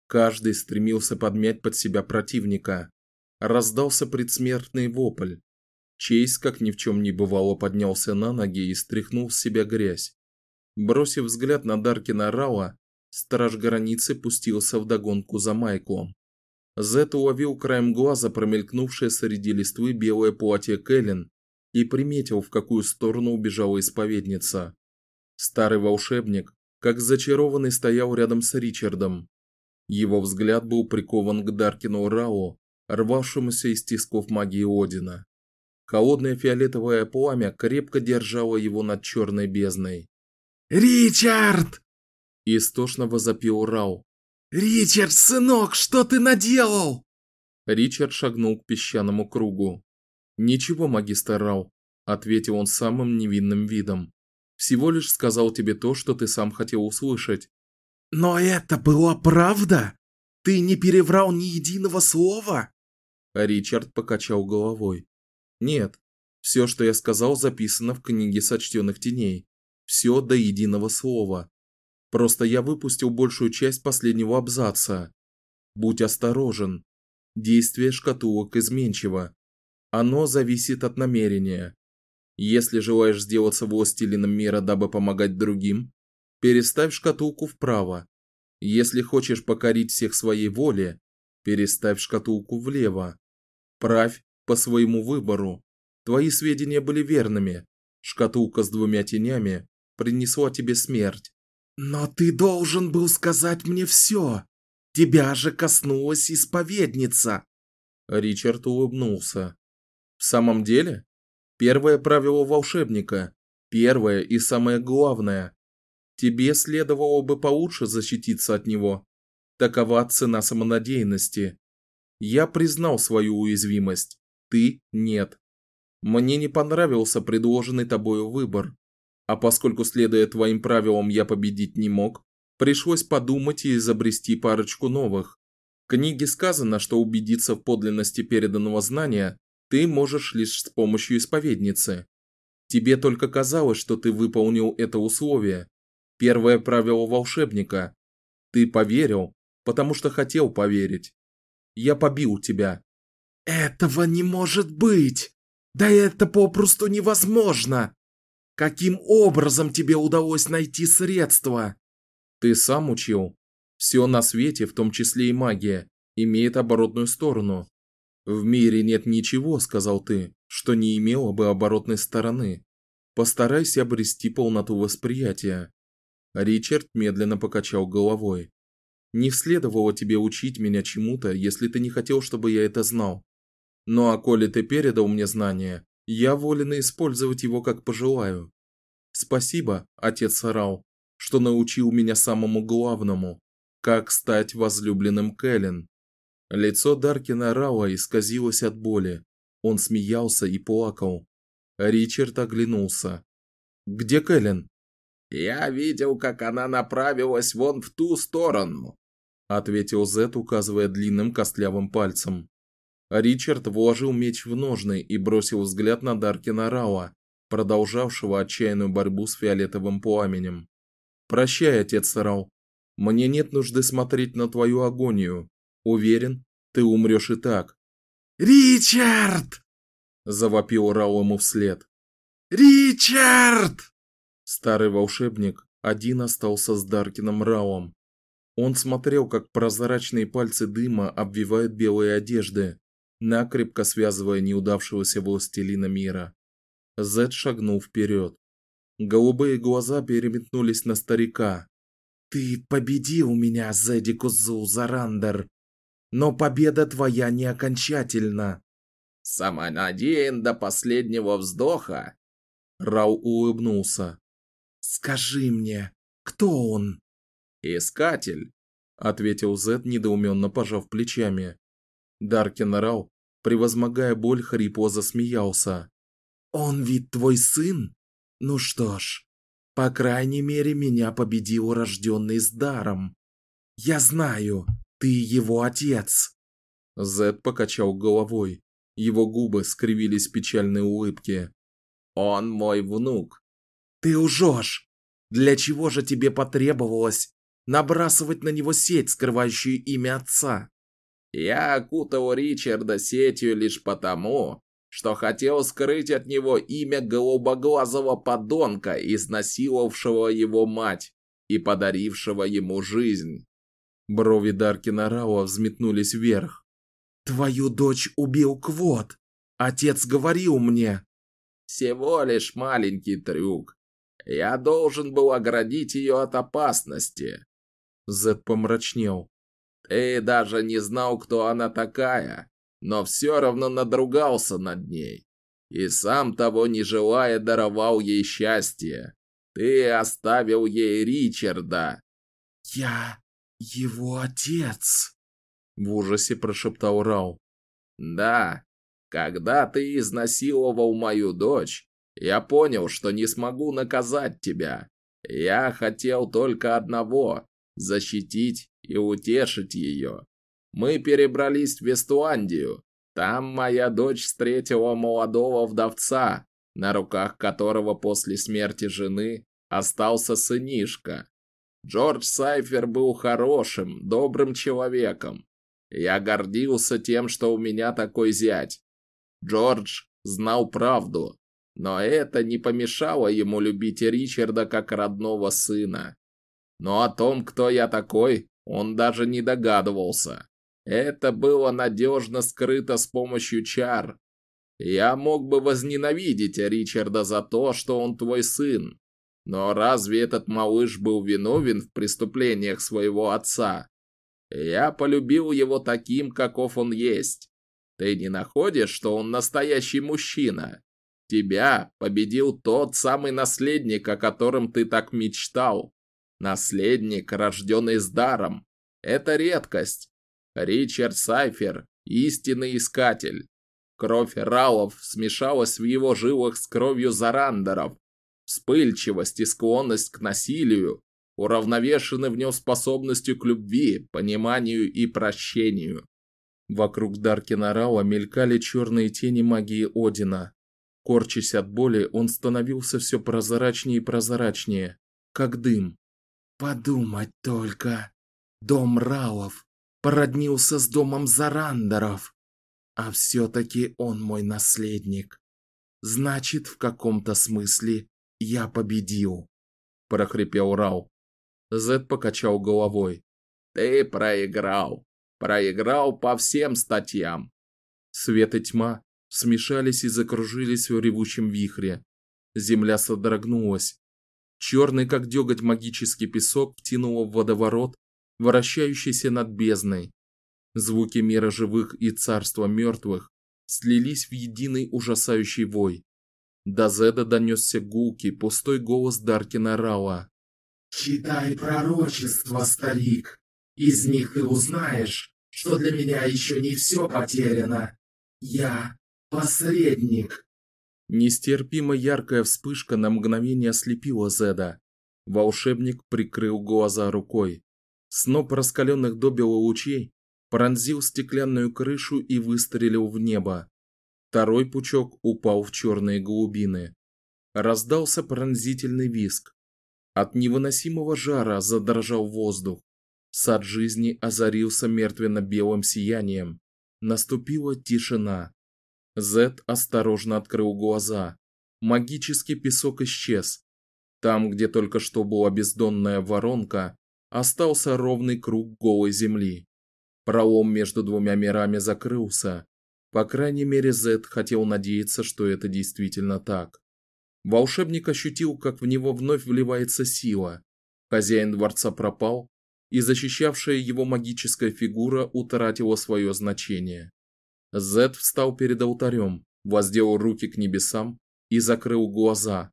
S1: Каждый стремился подмять под себя противника. Раздался предсмертный вопль. Чейз, как ни в чем не бывало, поднялся на ноги и стряхнул с себя грязь. Бросив взгляд на Даркина Рауа, страж границы пустился в догонку за Майклом. Зет уловил краем глаза промелькнувшее среди листвы белое платье Кэлен и приметил, в какую сторону убежала исповедница. Старый волшебник, как зачарованный, стоял рядом с Ричардом. Его взгляд был прикован к Даркину Рау, рвавшемуся из тисков магии Одина. Холодное фиолетовое пламя крепко держало его над черной бездной.
S2: «Ричард!»
S1: – истошно возопил Рау.
S2: «Ричард, сынок, что ты наделал?»
S1: Ричард шагнул к песчаному кругу. "Ничего, магистр Рау", ответил он самым невинным видом. "Всего лишь сказал тебе то, что ты сам хотел услышать".
S2: "Но это была правда? Ты не переврал ни единого слова?"
S1: Ричард покачал головой. "Нет. Все, что я сказал, записано в книге сочтенных теней. Все до единого слова. Просто я выпустил большую часть последнего абзаца. Будь осторожен. Действие шкатулок изменчиво. Оно зависит от намерения. Если желаешь сделаться властелином мира, дабы помогать другим, переставь шкатулку вправо. Если хочешь покорить всех своей воле, переставь шкатулку влево. Правь по своему выбору. Твои сведения были верными. Шкатулка с двумя тенями принесла тебе смерть.
S2: Но ты должен был сказать мне все. Тебя же коснулась исповедница.
S1: Ричард улыбнулся. В самом деле, первое правило волшебника, первое и самое главное. Тебе следовало бы получше защититься от него. Такова цена самонадеянности. Я признал свою уязвимость, ты нет. Мне не понравился предложенный тобою выбор. А поскольку, следуя твоим правилам, я победить не мог, пришлось подумать и изобрести парочку новых. В книге сказано, что убедиться в подлинности переданного знания ты можешь лишь с помощью исповедницы. Тебе только казалось, что ты выполнил это условие. Первое правило волшебника. Ты поверил, потому что хотел поверить. Я побил тебя.
S2: Этого не может быть. Да это попросту невозможно. Каким образом тебе удалось найти средства?
S1: Ты сам учил. Все на свете, в том числе и магия, имеет оборотную сторону. В мире нет ничего, сказал ты, что не имело бы оборотной стороны. Постарайся обрести полноту восприятия. Ричард медленно покачал головой. Не следовало тебе учить меня чему-то, если ты не хотел, чтобы я это знал. Ну а коли ты передал мне знания, я волен использовать его как пожелаю. Спасибо, отец Сарау, что научил меня самому главному как стать возлюбленным Кэлен. Лицо Даркина Рауа исказилось от боли. Он смеялся и плакал. Ричард оглянулся. Где Кэлен?
S4: Я видел, как она направилась вон в ту сторону,
S1: ответил Зет, указывая длинным костлявым пальцем. Ричард вложил меч в ножны и бросил взгляд на Даркина Рауа, продолжавшего отчаянную борьбу с фиолетовым пламенем. Прощай, отец Рау. Мне нет нужды смотреть на твою агонию. Уверен, ты умрешь и так.
S2: Ричард!
S1: завопил Рау ему вслед.
S2: Ричард!
S1: Старый волшебник один остался с Даркином Рауом. Он смотрел, как прозрачные пальцы дыма обвивают белые одежды, накрепко связывая неудавшегося властелина мира. Зед шагнул вперед. Голубые глаза переметнулись на старика.
S2: Ты победил меня, Зедикус Зузарандер, но победа твоя не окончательна.
S4: Самонадеян до последнего вздоха.
S1: Рау улыбнулся.
S2: Скажи мне, кто он?
S4: Искатель,
S1: ответил Зед, недоуменно пожав плечами. Даркин Рау Превозмогая боль, хрипло засмеялся. «Он ведь твой сын? Ну что ж, по крайней мере, меня победил рожденный с даром. Я знаю, ты его отец!» Зед покачал головой. Его губы скривились печальной улыбке.
S4: «Он мой внук».
S1: «Ты лжешь! Для чего же тебе потребовалось набрасывать на него сеть, скрывающую имя отца?»
S4: «Я окутал Ричарда сетью лишь потому, что хотел скрыть от него имя голубоглазого подонка, изнасиловавшего его мать и подарившего ему жизнь.
S1: Брови Даркина Рауа взметнулись вверх. «Твою дочь убил Квот! Отец говорил мне!»
S4: «Всего лишь маленький трюк. Я должен был оградить ее от опасности».
S1: Зед помрачнел.
S4: «Ты даже не знал, кто она такая, но все равно надругался над ней. И сам того не желая даровал ей счастье. Ты оставил ей Ричарда».
S1: «Я его отец!» В ужасе прошептал Рау.
S4: «Да, когда ты изнасиловал мою дочь, я понял, что не смогу наказать тебя. Я хотел только одного – защитить и утешить ее. Мы перебрались в Вестуандию. Там моя дочь встретила молодого вдовца, на руках которого после смерти жены остался сынишка. Джордж Сайфер был хорошим, добрым человеком. Я гордился тем, что у меня такой зять. Джордж знал правду, но это не помешало ему любить Ричарда как родного сына. Но о том, кто я такой, он даже не догадывался. Это было надежно скрыто с помощью чар. Я мог бы возненавидеть Ричарда за то, что он твой сын, но разве этот малыш был виновен в преступлениях своего отца? Я полюбил его таким, каков он есть. Ты не находишь, что он настоящий мужчина? Тебя победил тот самый наследник, о котором ты так мечтал. Наследник, рожденный с даром. Это редкость. Ричард Сайфер – истинный искатель. Кровь Ралов смешалась в его жилах с кровью Зарандеров, Вспыльчивость и склонность к насилию уравновешены в нем способностью к любви, пониманию и прощению.
S1: Вокруг Даркина Рауа мелькали черные тени магии Одина. Корчась от боли, он становился все прозрачнее и прозрачнее, как дым. «Подумать только! Дом Раулов породнился с домом Зарандеров, а все-таки он мой наследник. Значит, в каком-то смысле «Я победил!» – прохрипел Рау. Зед покачал головой.
S4: «Ты проиграл! Проиграл по всем статьям!»
S1: Свет и тьма смешались и закружились в ревущем вихре. Земля содрогнулась. Черный, как деготь, магический песок втянуло в водоворот, вращающийся над бездной. Звуки мира живых и царства мертвых слились в единый ужасающий вой. До Зеда донесся гулкий, пустой голос Даркина Рауа.
S2: «Читай пророчества, старик. Из них ты узнаешь, что для меня еще не все потеряно. Я посредник».
S1: Нестерпимо яркая вспышка на мгновение ослепила Зеда. Волшебник прикрыл глаза рукой. Сноп раскаленных добело лучей пронзил стеклянную крышу и выстрелил в небо. Второй пучок упал в черные глубины. Раздался пронзительный визг. От невыносимого жара задрожал воздух. Сад жизни озарился мертвенно-белым сиянием. Наступила тишина. Зет осторожно открыл глаза. Магический песок исчез. Там, где только что была бездонная воронка, остался ровный круг голой земли. Пролом между двумя мирами закрылся. По крайней мере, Зед хотел надеяться, что это действительно так. Волшебник ощутил, как в него вновь вливается сила. Хозяин дворца пропал, и защищавшая его магическая фигура утратила свое значение. Зед встал перед алтарем, воздел руки к небесам и закрыл глаза.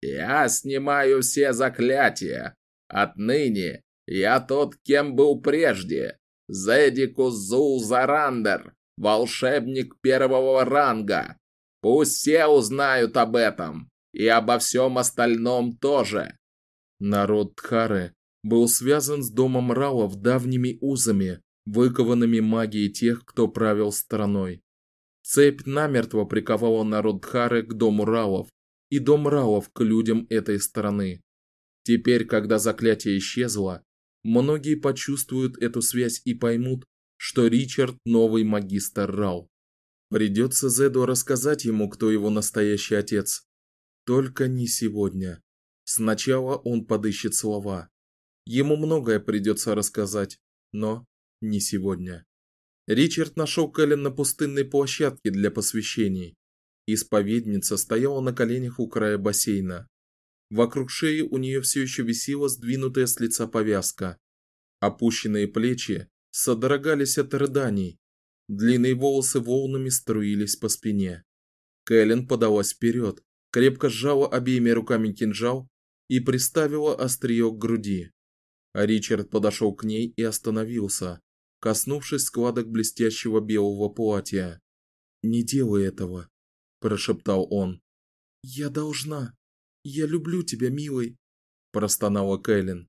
S4: «Я снимаю все заклятия. Отныне я тот, кем был прежде. Зедикус Зулзарандер, волшебник первого ранга. Пусть все узнают об этом. И обо всем остальном тоже.
S1: Народ Тхары был связан с домом Рауов давними узами, выкованными магией тех, кто правил страной. Цепь намертво приковала народ Тхары к дому Рауов и дом Рауов к людям этой страны. Теперь, когда заклятие исчезло, многие почувствуют эту связь и поймут, что Ричард новый магистр Рау. Придется Зеду рассказать ему, кто его настоящий отец. Только не сегодня. Сначала он подыщет слова. Ему многое придется рассказать, но не сегодня. Ричард нашел Кэлен на пустынной площадке для посвящений. Исповедница стояла на коленях у края бассейна. Вокруг шеи у нее все еще висела сдвинутая с лица повязка. Опущенные плечи содрогались от рыданий. Длинные волосы волнами струились по спине. Кэлен подалась вперед, крепко сжала обеими руками кинжал и приставила острие к груди. А Ричард подошел к ней и остановился, коснувшись складок блестящего белого платья. "Не делай этого", прошептал он. "Я должна. Я люблю тебя, милый", простонала Кэлен.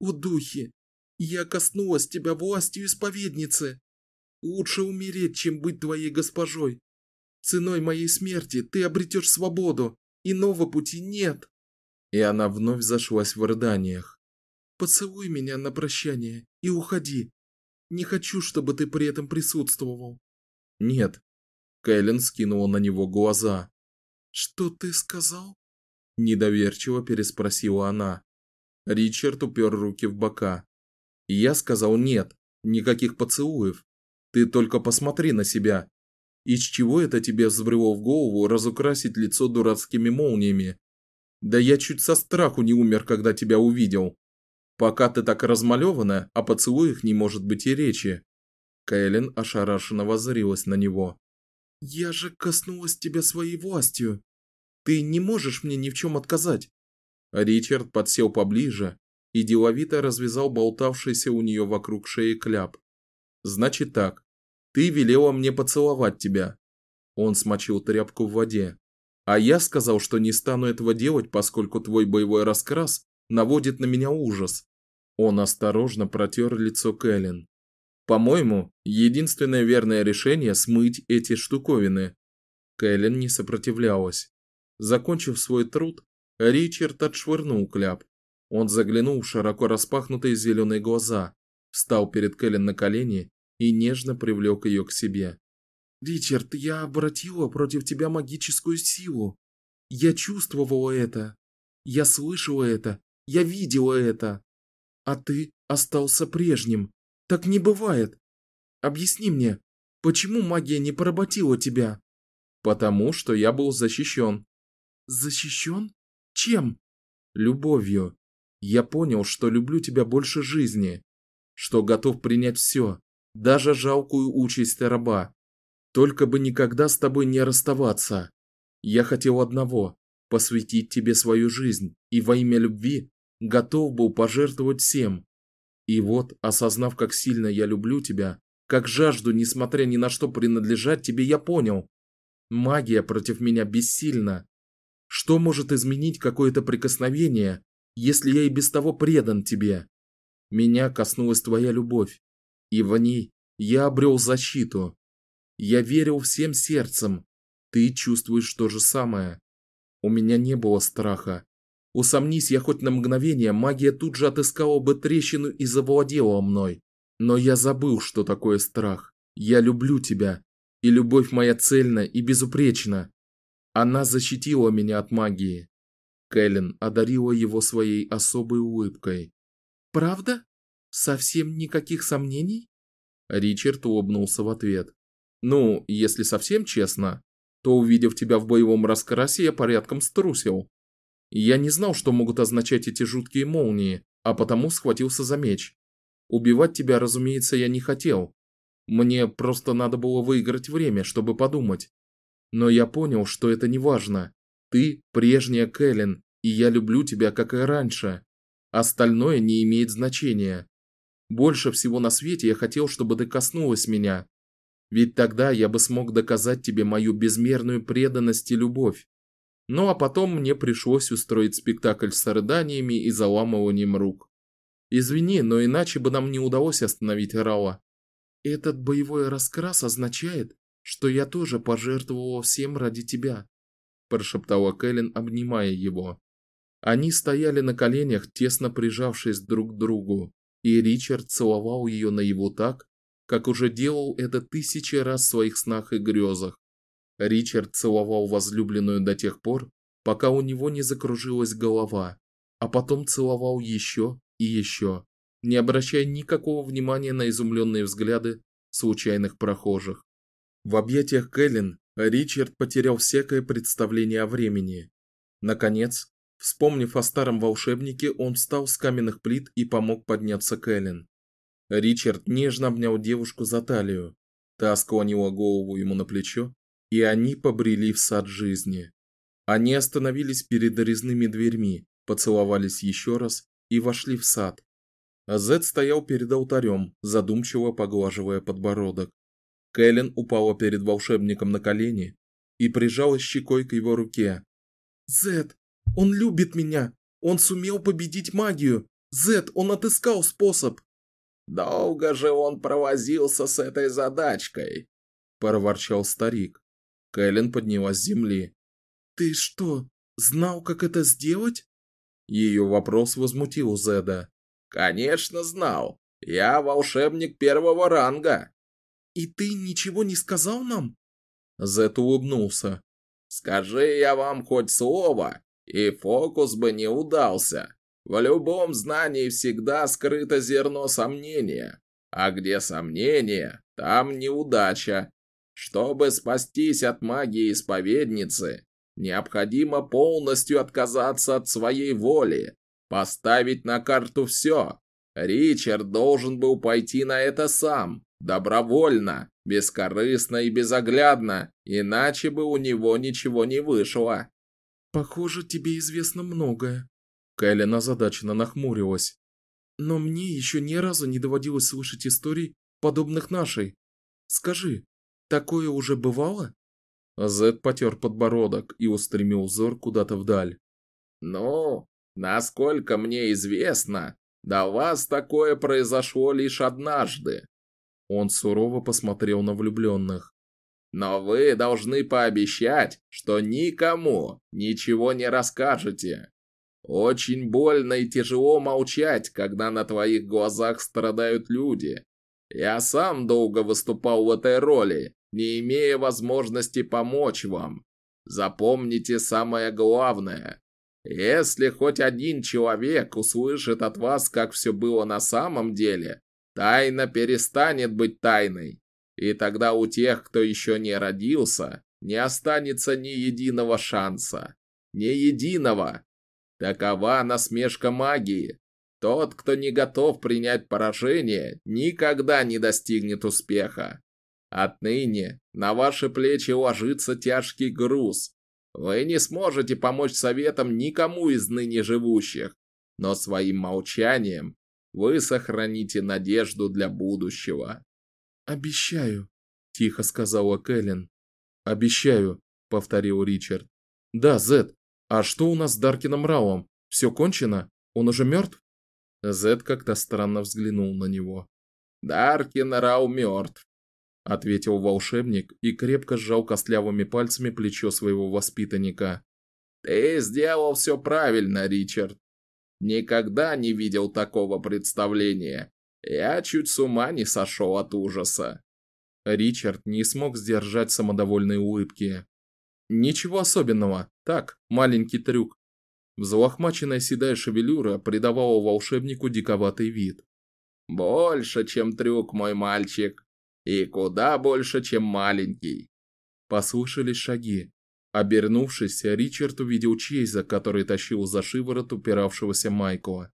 S1: "О духи, я коснулась тебя властью исповедницы. Лучше умереть, чем быть твоей госпожой. Ценой моей смерти ты обретешь свободу, иного пути нет". И она вновь зашлась в рыданиях. Поцелуй меня на прощание и уходи. Не хочу, чтобы ты при этом присутствовал. Нет. Кэлен скинула на него глаза. Что ты сказал? недоверчиво переспросила она. Ричард упер руки в бока. Я сказал нет, никаких поцелуев. Ты только посмотри на себя. Из чего это тебе взбрело в голову разукрасить лицо дурацкими молниями? Да я чуть со страху не умер, когда тебя увидел. Пока ты так размалёвана, о поцелуях не может быть и речи. Кэлен ошарашенно воззрилась на него. Я же коснулась тебя своей властью. Ты не можешь мне ни в чем отказать. Ричард подсел поближе и деловито развязал болтавшийся у нее вокруг шеи кляп. Значит так. Ты велела мне поцеловать тебя. Он смочил тряпку в воде. А я сказал, что не стану этого делать, поскольку твой боевой раскрас наводит на меня ужас. Он осторожно протер лицо Кэлен. По-моему, единственное верное решение смыть эти штуковины. Кэлен не сопротивлялась. Закончив свой труд, Ричард отшвырнул кляп. Он заглянул в широко распахнутые зеленые глаза, встал перед Кэлен на колени и нежно привлек ее к себе. Ричард, я обратила против тебя магическую силу. Я чувствовала это. Я слышала это. Я видела это а ты остался прежним. Так не бывает. Объясни мне, почему магия не поработила тебя? Потому что я был защищен. Защищен? Чем? Любовью. Я понял, что люблю тебя больше жизни, что готов принять все, даже жалкую участь раба. Только бы никогда с тобой не расставаться. Я хотел одного посвятить тебе свою жизнь и во имя любви готов был пожертвовать всем. И вот, осознав, как сильно я люблю тебя, как жажду, несмотря ни на что принадлежать тебе, я понял. Магия против меня бессильна. Что может изменить какое-то прикосновение, если я и без того предан тебе? Меня коснулась твоя любовь, и в ней я обрел защиту. Я верил всем сердцем. Ты чувствуешь то же самое. У меня не было страха, Усомнись я хоть на мгновение, магия тут же отыскала бы трещину и завладела мной. Но я забыл, что такое страх. Я люблю тебя, и любовь моя цельна и безупречна. Она защитила меня от магии. Кэлен одарила его своей особой улыбкой. Правда? Совсем никаких сомнений? Ричард улыбнулся в ответ. Ну, если совсем честно, то увидев тебя в боевом раскрасе, я порядком струсил. Я не знал, что могут означать эти жуткие молнии, а потому схватился за меч. Убивать тебя, разумеется, я не хотел. Мне просто надо было выиграть время, чтобы подумать. Но я понял, что это не важно. Ты прежняя Кэлен, и я люблю тебя, как и раньше. Остальное не имеет значения. Больше всего на свете я хотел, чтобы ты коснулась меня. Ведь тогда я бы смог доказать тебе мою безмерную преданность и любовь. Ну а потом мне пришлось устроить спектакль с рыданиями и заламыванием рук. Извини, но иначе бы нам не удалось остановить Рауа. Этот боевой раскрас означает, что я тоже пожертвовала всем ради тебя, прошептала Кэлен, обнимая его. Они стояли на коленях, тесно прижавшись друг к другу, и Ричард целовал ее на его так, как уже делал это тысячи раз в своих снах и грезах. Ричард целовал возлюбленную до тех пор, пока у него не закружилась голова, а потом целовал еще и еще, не обращая никакого внимания на изумленные взгляды случайных прохожих. В объятиях Кэлен Ричард потерял всякое представление о времени. Наконец, вспомнив о старом волшебнике, он встал с каменных плит и помог подняться Кэлен. Ричард нежно обнял девушку за талию. Та склонила голову ему на плечо, и они побрели в сад жизни. Они остановились перед резными дверьми, поцеловались еще раз и вошли в сад. Зед стоял перед алтарем, задумчиво поглаживая подбородок. Кэлен упала перед волшебником на колени и прижалась щекой к его руке. «Зед, он любит меня! Он сумел победить магию! Зед, он отыскал способ!»
S4: «Долго же он провозился с этой задачкой!» – проворчал старик.
S1: Кэлен поднялась с земли.
S2: «Ты что, знал, как это сделать?»
S1: Ее вопрос возмутил Зеда.
S4: «Конечно знал. Я волшебник первого ранга».
S2: «И ты ничего не сказал нам?»
S1: Зет улыбнулся.
S4: «Скажи я вам хоть слово, и фокус бы не удался. В любом знании всегда скрыто зерно сомнения, а где сомнение, там неудача. Чтобы спастись от магии исповедницы, необходимо полностью отказаться от своей воли, поставить на карту все. Ричард должен был пойти на это сам, добровольно, бескорыстно и безоглядно, иначе бы у него ничего не вышло.
S2: «Похоже, тебе известно многое»,
S1: Кэлен озадаченно нахмурилась.
S2: «Но мне еще ни разу не доводилось слышать историй, подобных нашей. Скажи, такое уже бывало?»
S1: Зед потер подбородок и устремил взор куда-то вдаль.
S4: «Ну, насколько мне известно, до вас такое произошло лишь однажды».
S1: Он сурово посмотрел на влюбленных.
S4: «Но вы должны пообещать, что никому ничего не расскажете. Очень больно и тяжело молчать, когда на твоих глазах страдают люди. Я сам долго выступал в этой роли, не имея возможности помочь вам. Запомните самое главное. Если хоть один человек услышит от вас, как все было на самом деле, тайна перестанет быть тайной. И тогда у тех, кто еще не родился, не останется ни единого шанса. Ни единого. Такова насмешка магии. Тот, кто не готов принять поражение, никогда не достигнет успеха. Отныне на ваши плечи ложится тяжкий груз. Вы не сможете помочь советам никому из ныне живущих, но своим молчанием вы сохраните надежду для будущего.
S2: «Обещаю», –
S1: тихо сказала Кэлен. «Обещаю», – повторил Ричард. «Да, Зет, «А что у нас с Даркином Рауом? Все кончено? Он уже мертв?» Зед как-то странно взглянул на него.
S4: «Даркин Рау мертв», —
S1: ответил волшебник и крепко сжал костлявыми пальцами плечо своего воспитанника.
S4: «Ты сделал все правильно, Ричард. Никогда не видел такого представления. Я чуть с ума не сошел от ужаса».
S1: Ричард не смог сдержать самодовольной улыбки. Ничего особенного, так, маленький трюк. Взлохмаченная седая шевелюра придавала волшебнику диковатый вид.
S4: «Больше, чем трюк, мой мальчик. И куда больше, чем маленький».
S1: Послышались шаги. Обернувшись, Ричард увидел Чейза, который тащил за шиворот упиравшегося Майкла.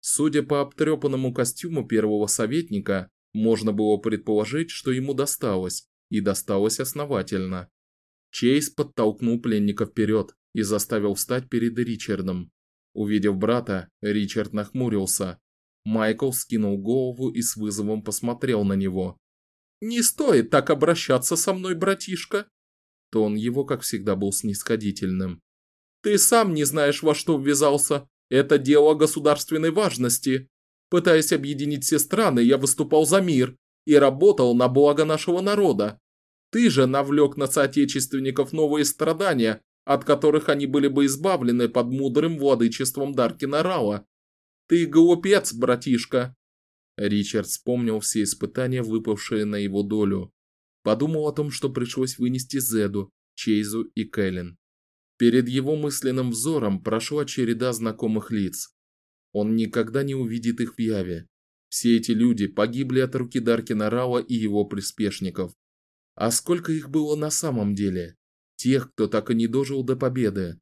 S1: Судя по обтрепанному костюму первого советника, можно было предположить, что ему досталось, и досталось основательно. Чейз подтолкнул пленника вперед и заставил встать перед Ричардом. Увидев брата, Ричард нахмурился. Майкл скинул голову и с вызовом посмотрел на него. Не стоит так обращаться со мной, братишка. Тон его, как всегда, был снисходительным. Ты сам не знаешь, во что ввязался. Это дело государственной важности. Пытаясь объединить все страны, я выступал за мир и работал на благо нашего народа. Ты же навлек на соотечественников новые страдания, от которых они были бы избавлены под мудрым владычеством Даркина Рала. Ты глупец, братишка. Ричард вспомнил все испытания, выпавшие на его долю. Подумал о том, что пришлось вынести Зеду, Чейзу и Кэлен. Перед его мысленным взором прошла череда знакомых лиц. Он никогда не увидит их в яве. Все эти люди погибли от руки Даркина Рала и его приспешников. А сколько их было на самом деле? Тех, кто так и не дожил до победы.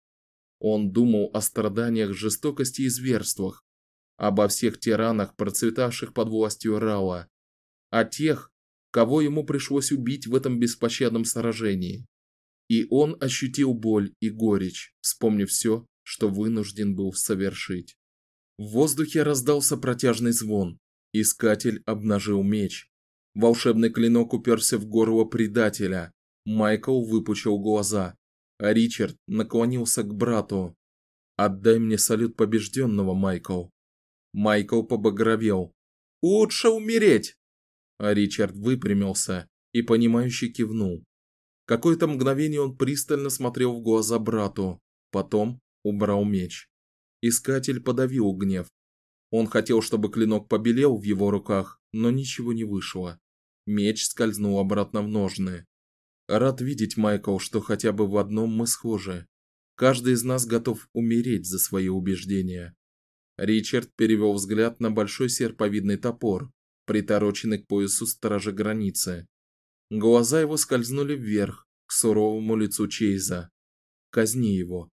S1: Он думал о страданиях, жестокости и зверствах, обо всех тиранах, процветавших под властью Рала, о тех, кого ему пришлось убить в этом беспощадном сражении. И он ощутил боль и горечь, вспомнив все, что вынужден был совершить. В воздухе раздался протяжный звон. Искатель обнажил меч. Волшебный клинок уперся в горло предателя. Майкл выпучил глаза, а Ричард наклонился к брату. Отдай мне салют побежденного, Майкл. Майкл побагровел. Лучше умереть. А Ричард выпрямился и понимающе кивнул. Какое-то мгновение он пристально смотрел в глаза брату, потом убрал меч. Искатель подавил гнев. Он хотел, чтобы клинок побелел в его руках, но ничего не вышло. Меч скользнул обратно в ножны. Рад видеть, Майкл, что хотя бы в одном мы схожи. Каждый из нас готов умереть за свои убеждения. Ричард перевел взгляд на большой серповидный топор, притороченный к поясу стража границы. Глаза его скользнули вверх, к суровому лицу Чейза. "Казни его",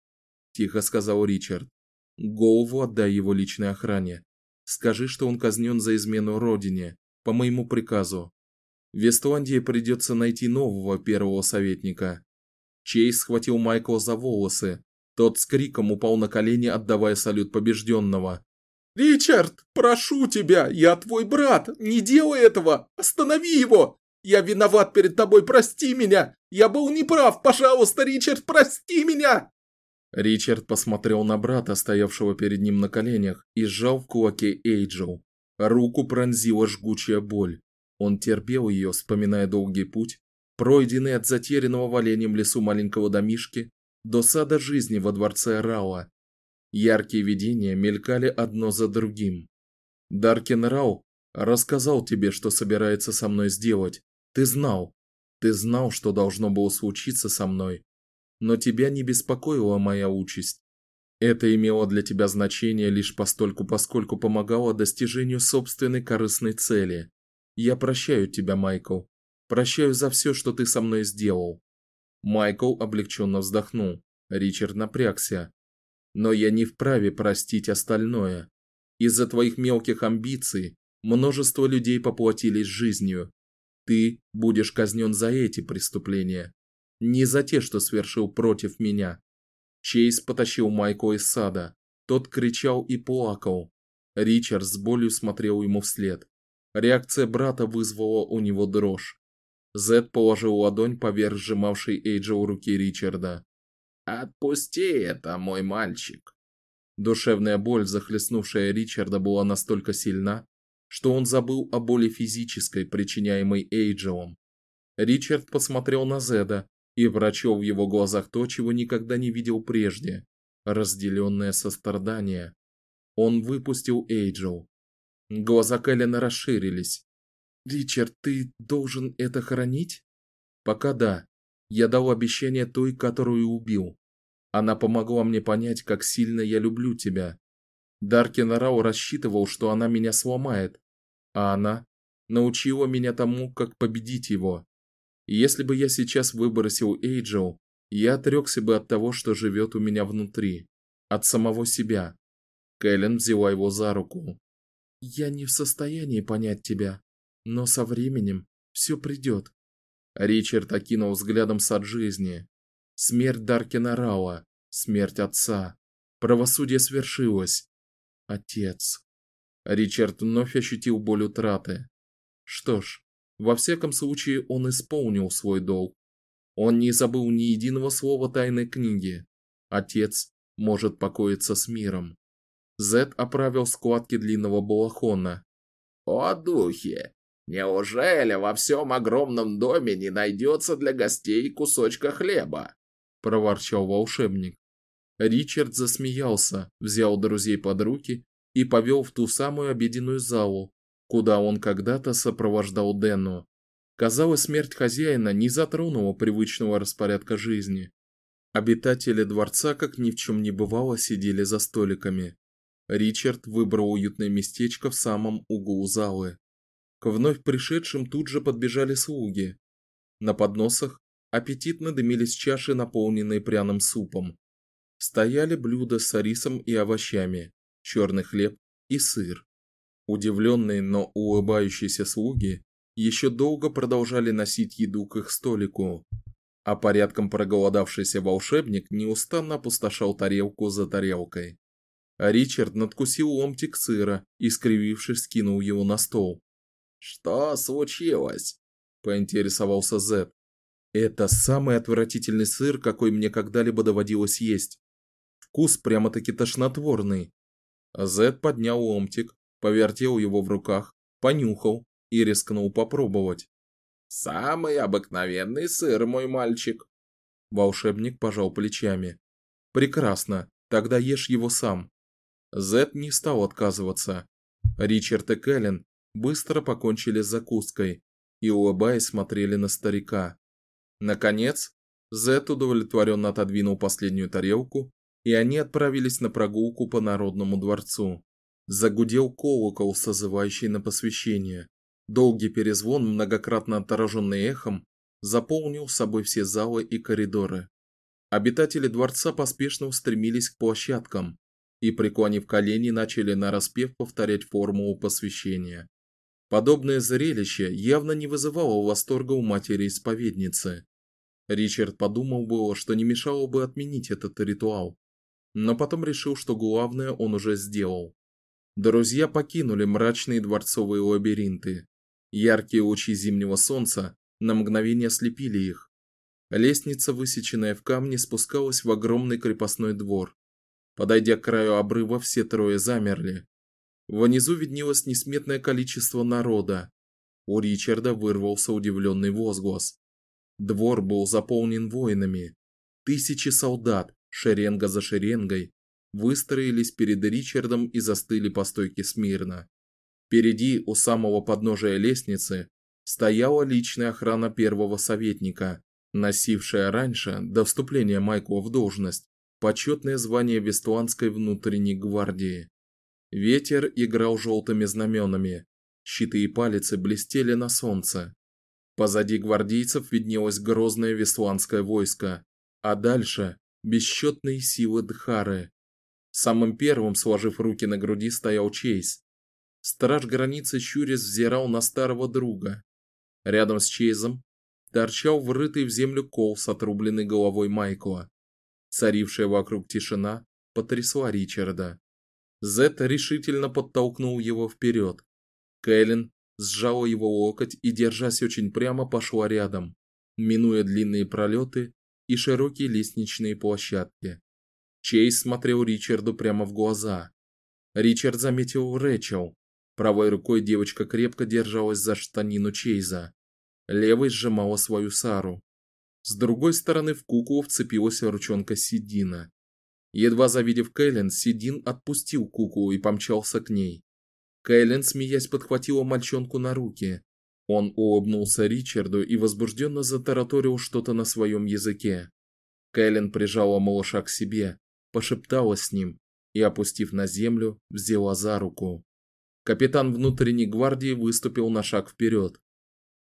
S1: тихо сказал Ричард. "Голову отдай его личной охране. Скажи, что он казнен за измену родине по моему приказу. В Вестландии придется найти нового первого советника". Чейз схватил Майкла за волосы, тот с криком упал на колени, отдавая салют побежденного. «Ричард, прошу тебя, я твой брат, не делай этого, останови его! Я виноват перед тобой, прости меня! Я был неправ, пожалуйста, Ричард, прости меня!» Ричард посмотрел на брата, стоявшего перед ним на коленях, и сжал в кулаке Эйджел. Руку пронзила жгучая боль. Он терпел ее, вспоминая долгий путь, пройденный от затерянного в оленьем лесу маленького домишки до сада жизни во дворце Рауа. Яркие видения мелькали одно за другим. Даркин Рау рассказал тебе, что собирается со мной сделать. Ты знал. Ты знал, что должно было случиться со мной. Но тебя не беспокоила моя участь. Это имело для тебя значение лишь постольку, поскольку помогало достижению собственной корыстной цели. Я прощаю тебя, Майкл. Прощаю за все, что ты со мной сделал. Майкл облегченно вздохнул. Ричард напрягся. Но я не вправе простить остальное. Из-за твоих мелких амбиций множество людей поплатились жизнью. Ты будешь казнен за эти преступления, не за те, что совершил против меня. Чейз потащил Майкла из сада. Тот кричал и плакал. Ричард с болью смотрел ему вслед. Реакция брата вызвала у него дрожь. Зед положил ладонь поверх сжимавшей Эйджа руки Ричарда.
S4: Отпусти это, мой мальчик.
S1: Душевная боль, захлестнувшая Ричарда, была настолько сильна, что он забыл о боли физической, причиняемой Эйджелом. Ричард посмотрел на Зеда и прочел в его глазах то, чего никогда не видел прежде разделенное сострадание. Он выпустил Эйджел. Глаза Кэлена расширились. Ричард, ты должен это хранить? Пока да. Я дал обещание той, которую убил. Она помогла мне понять, как сильно я люблю тебя. Даркин Рау рассчитывал, что она меня сломает, а она научила меня тому, как победить его. Если бы я сейчас выбросил Эйджел, я отрекся бы от того, что живет у меня внутри, от самого себя. Кэлен взяла его за руку. Я не в состоянии понять тебя, но со временем все придет. Ричард окинул взглядом сад жизни. Смерть Даркина Рауа, смерть отца. Правосудие свершилось. Отец. Ричард вновь ощутил боль утраты. Что ж, Во всяком случае, он исполнил свой долг. Он не забыл ни единого слова тайной книги. Отец может покоиться с миром. Зед оправил складки длинного балахона.
S4: О духе, неужели во всем огромном доме не найдется для гостей кусочка хлеба?
S1: проворчал волшебник. Ричард засмеялся, взял друзей под руки и повел в ту самую обеденную залу, куда он когда-то сопровождал Дену. Казалось, смерть хозяина не затронула привычного распорядка жизни. Обитатели дворца, как ни в чем не бывало, сидели за столиками. Ричард выбрал уютное местечко в самом углу залы. К вновь пришедшим тут же подбежали слуги. На подносах аппетитно дымились чаши, наполненные пряным супом. Стояли блюда с рисом и овощами, черный хлеб и сыр. Удивленные, но улыбающиеся слуги еще долго продолжали носить еду к их столику, а порядком проголодавшийся волшебник неустанно опустошал тарелку за тарелкой. Ричард надкусил ломтик сыра и, скривившись, скинул его на стол.
S4: «Что случилось?» – поинтересовался Зед.
S1: «Это самый отвратительный сыр, какой мне когда-либо доводилось есть. Вкус прямо-таки тошнотворный». Зед поднял ломтик, повертел его в руках, понюхал и рискнул попробовать.
S4: Самый обыкновенный сыр, мой мальчик.
S1: Волшебник пожал плечами. Прекрасно, тогда ешь его сам. Зет не стал отказываться. Ричард и Кэлен быстро покончили с закуской и улыбаясь смотрели на старика. Наконец, Зет удовлетворенно отодвинул последнюю тарелку, и они отправились на прогулку по народному дворцу. Загудел колокол, созывающий на посвящение. Долгий перезвон, многократно отраженный эхом, заполнил собой все залы и коридоры. Обитатели дворца поспешно устремились к площадкам и, преклонив колени, начали нараспев повторять формулу посвящения. Подобное зрелище явно не вызывало восторга у матери-исповедницы. Ричард подумал было, что не мешало бы отменить этот ритуал, но потом решил, что главное он уже сделал. Друзья покинули мрачные дворцовые лабиринты. Яркие лучи зимнего солнца на мгновение ослепили их. Лестница, высеченная в камне, спускалась в огромный крепостной двор. Подойдя к краю обрыва, все трое замерли. Внизу виднелось несметное количество народа. У Ричарда вырвался удивленный возглас. Двор был заполнен воинами. Тысячи солдат, шеренга за шеренгой, выстроились перед Ричардом и застыли по стойке смирно. Впереди, у самого подножия лестницы, стояла личная охрана первого советника, носившая раньше, до вступления Майкла в должность, почетное звание Вестуанской внутренней гвардии. Ветер играл желтыми знаменами, щиты и палицы блестели на солнце. Позади гвардейцев виднелось грозное вестуанское войско, а дальше бесчетные силы Дхары. Самым первым, сложив руки на груди, стоял Чейз, Страж границы щурясь взирал на старого друга. Рядом с Чейзом торчал врытый в землю кол с отрубленной головой Майкла. Царившая вокруг тишина потрясла Ричарда. Зет решительно подтолкнул его вперед. Кэлен сжала его локоть и, держась очень прямо, пошла рядом, минуя длинные пролеты и широкие лестничные площадки. Чейз смотрел Ричарду прямо в глаза. Ричард заметил Рэчел, Правой рукой девочка крепко держалась за штанину Чейза, левой сжимала свою Сару. С другой стороны в куклу вцепилась ручонка Сидина. Едва завидев Кэлен, Сидин отпустил куклу и помчался к ней. Кэлен, смеясь, подхватила мальчонку на руки. Он улыбнулся Ричарду и возбужденно затараторил что-то на своем языке. Кэлен прижала малыша к себе, пошептала с ним и, опустив на землю, взяла за руку. Капитан внутренней гвардии выступил на шаг вперед.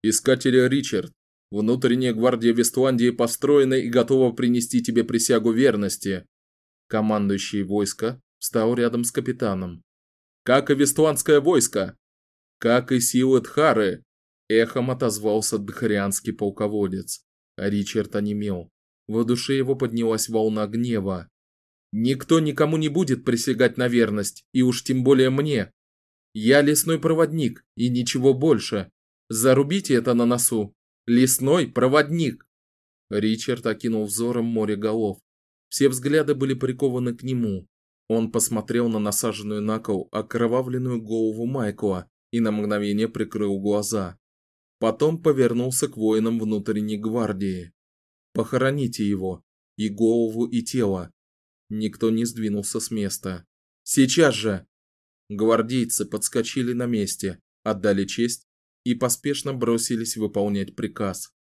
S1: Искатель Ричард, внутренняя гвардия Вестландии построена и готова принести тебе присягу верности. Командующий войска встал рядом с капитаном. Как и Вестландское войско, как и силы Дхары, эхом отозвался дхарианский полководец. Ричард онемел. В душе его поднялась волна гнева. Никто никому не будет присягать на верность, и уж тем более мне, я лесной проводник и ничего больше. Зарубите это на носу. Лесной проводник. Ричард окинул взором море голов. Все взгляды были прикованы к нему. Он посмотрел на насаженную на кол окровавленную голову Майкла и на мгновение прикрыл глаза. Потом повернулся к воинам внутренней гвардии. Похороните его, и голову, и тело. Никто не сдвинулся с места. Сейчас же. Гвардейцы подскочили на месте, отдали честь и поспешно бросились выполнять приказ.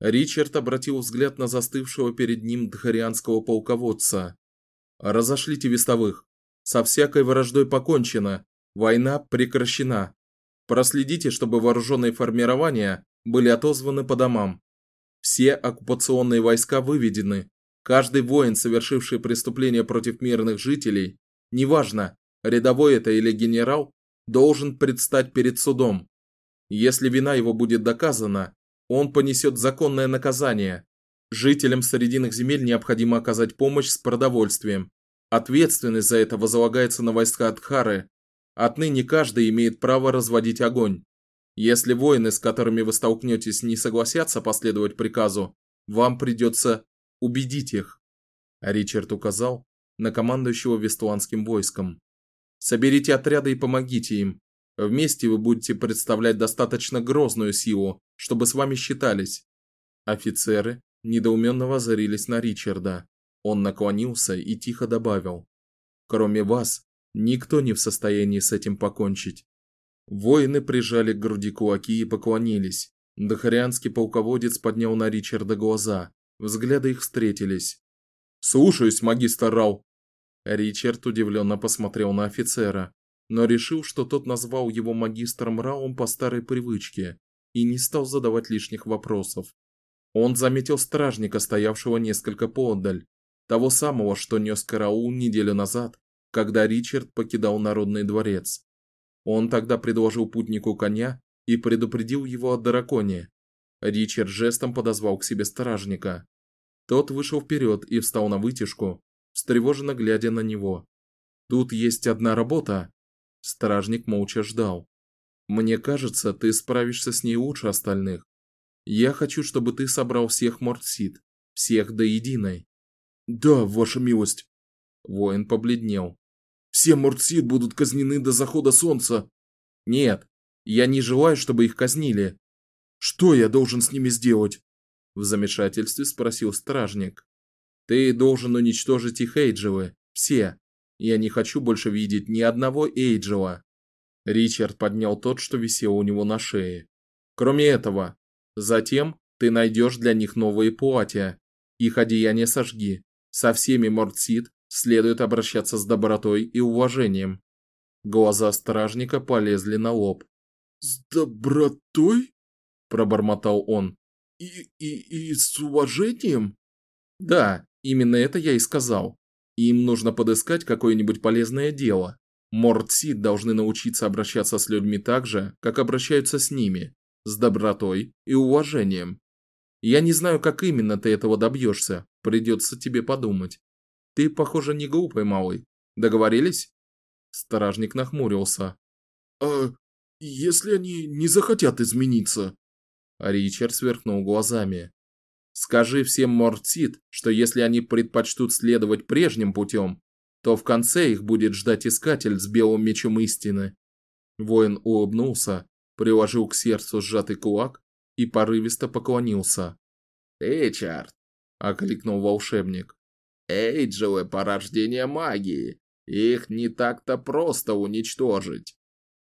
S1: Ричард обратил взгляд на застывшего перед ним дхарианского полководца. Разошлите вестовых. Со всякой враждой покончено. Война прекращена. Проследите, чтобы вооруженные формирования были отозваны по домам. Все оккупационные войска выведены. Каждый воин, совершивший преступление против мирных жителей, неважно, рядовой это или генерал, должен предстать перед судом. Если вина его будет доказана, он понесет законное наказание. Жителям Срединных земель необходимо оказать помощь с продовольствием. Ответственность за это возлагается на войска Адхары. Отныне каждый имеет право разводить огонь. Если воины, с которыми вы столкнетесь, не согласятся последовать приказу, вам придется убедить их. Ричард указал на командующего Вестландским войском. Соберите отряды и помогите им. Вместе вы будете представлять достаточно грозную силу, чтобы с вами считались. Офицеры недоуменно воззрились на Ричарда. Он наклонился и тихо добавил: "Кроме вас, никто не в состоянии с этим покончить". Воины прижали к груди кулаки и поклонились. Дахарианский полководец поднял на Ричарда глаза. Взгляды их встретились. "Слушаюсь, магистр Рау". Ричард удивленно посмотрел на офицера но решил, что тот назвал его магистром Раум по старой привычке и не стал задавать лишних вопросов. Он заметил стражника, стоявшего несколько поодаль, того самого, что нес караул неделю назад, когда Ричард покидал Народный дворец. Он тогда предложил путнику коня и предупредил его о драконе. Ричард жестом подозвал к себе стражника. Тот вышел вперед и встал на вытяжку, встревоженно глядя на него. Тут есть одна работа, Стражник молча ждал. Мне кажется, ты справишься с ней лучше остальных. Я хочу, чтобы ты собрал всех Мортсид, всех до единой.
S2: Да, ваша милость.
S1: Воин побледнел.
S2: Все Мортсид будут казнены до захода солнца.
S1: Нет, я не желаю, чтобы их казнили.
S2: Что я должен с ними сделать?
S1: В замешательстве спросил стражник. Ты должен уничтожить их Эйджевы, все. Я не хочу больше видеть ни одного Эйджела. Ричард поднял тот, что висел у него на шее. Кроме этого, затем ты найдешь для них новые платья. Их одеяния сожги. Со всеми Мортсид следует обращаться с добротой и уважением. Глаза стражника полезли на лоб.
S2: С добротой?
S1: пробормотал он.
S2: И и и с уважением?
S1: Да, именно это я и сказал. Им нужно подыскать какое-нибудь полезное дело. Мортсид должны научиться обращаться с людьми так же, как обращаются с ними, с добротой и уважением. Я не знаю, как именно ты этого добьешься, придется тебе подумать. Ты, похоже, не глупый малый. Договорились? Стражник нахмурился.
S2: А если они не захотят измениться?
S1: Ричард сверкнул глазами. Скажи всем Мортсид, что если они предпочтут следовать прежним путем, то в конце их будет ждать искатель с белым мечом истины. Воин улыбнулся, приложил к сердцу сжатый кулак и порывисто поклонился.
S4: "Ричард", окликнул волшебник. "Эйджелы порождение магии. Их не так-то просто уничтожить".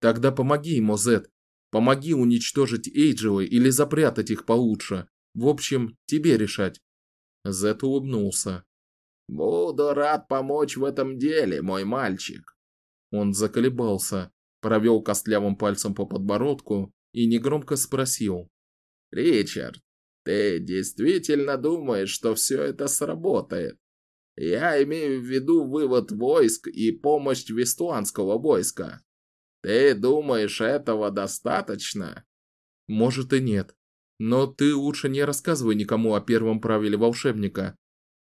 S1: Тогда помоги ему, Зет. Помоги уничтожить Эйджелы или запрятать их получше. В общем, тебе решать. Зет улыбнулся.
S4: Буду рад помочь в этом деле, мой мальчик.
S1: Он заколебался, провел костлявым пальцем по подбородку и негромко спросил:
S4: "Ричард, ты действительно думаешь, что все это сработает? Я имею в виду вывод войск и помощь Вестуанского войска. Ты думаешь, этого достаточно?
S1: Может и нет. Но ты лучше не рассказывай никому о первом правиле волшебника,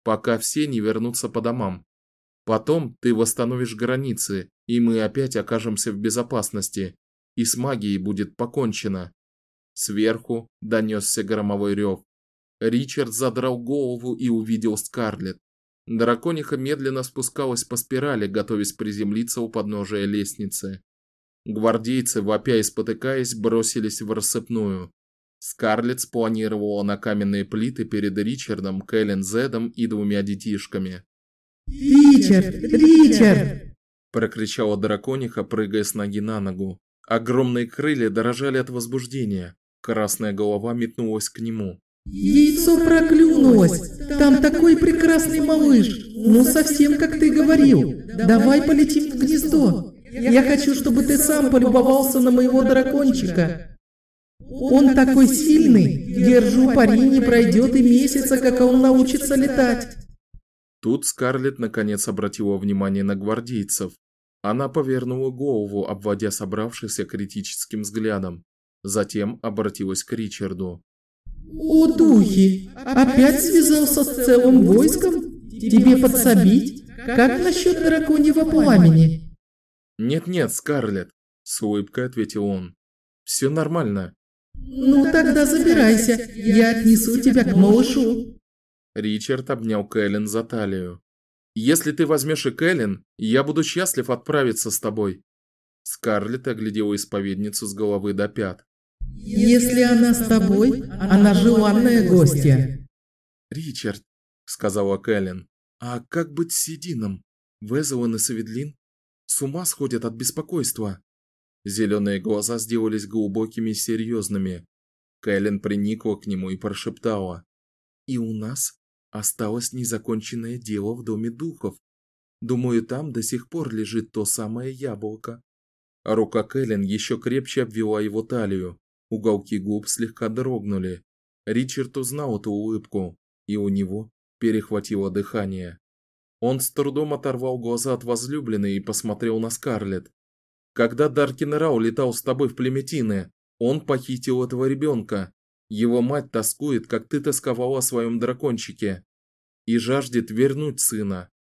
S1: пока все не вернутся по домам. Потом ты восстановишь границы, и мы опять окажемся в безопасности, и с магией будет покончено. Сверху донесся громовой рев. Ричард задрал голову и увидел Скарлетт. Дракониха медленно спускалась по спирали, готовясь приземлиться у подножия лестницы. Гвардейцы, вопя и спотыкаясь, бросились в рассыпную. Скарлетт спланировала на каменные плиты перед Ричардом, Кэлен Зедом и двумя детишками.
S5: «Ричард! Ричард!»
S1: – прокричала дракониха, прыгая с ноги на ногу. Огромные крылья дрожали от возбуждения. Красная голова метнулась к нему.
S5: «Яйцо проклюнулось! Там такой прекрасный малыш! Ну, совсем как ты говорил! Давай полетим в гнездо! Я хочу, чтобы ты сам полюбовался на моего дракончика!» Он такой сильный, держу пари, не пройдет и месяца, как он научится летать.
S1: Тут Скарлетт наконец обратила внимание на гвардейцев. Она повернула голову, обводя собравшихся критическим взглядом. Затем обратилась к Ричарду.
S5: «О, духи! Опять связался с целым войском? Тебе подсобить? Как насчет драконьего пламени?»
S1: «Нет-нет, Скарлетт», — с улыбкой ответил он. «Все нормально».
S5: «Ну тогда забирайся, я отнесу тебя к малышу».
S1: Ричард обнял Кэлен за талию. «Если ты возьмешь и Кэлен, я буду счастлив отправиться с тобой». Скарлетт оглядела исповедницу с головы до пят.
S5: Если она с тобой, она желанная гостья.
S1: Ричард, сказала Кэлен, а как быть с Седином? Везелан и Саведлин с ума сходят от беспокойства. Зеленые глаза сделались глубокими и серьезными. Кэлен приникла к нему и прошептала. «И у нас осталось незаконченное дело в Доме Духов. Думаю, там до сих пор лежит то самое яблоко». Рука Кэлен еще крепче обвела его талию. Уголки губ слегка дрогнули. Ричард узнал эту улыбку, и у него перехватило дыхание. Он с трудом оторвал глаза от возлюбленной и посмотрел на Скарлетт. Когда Даркин Рау летал с тобой в Племетины, он похитил этого ребенка. Его мать тоскует, как ты тосковала о своем дракончике, и жаждет вернуть сына.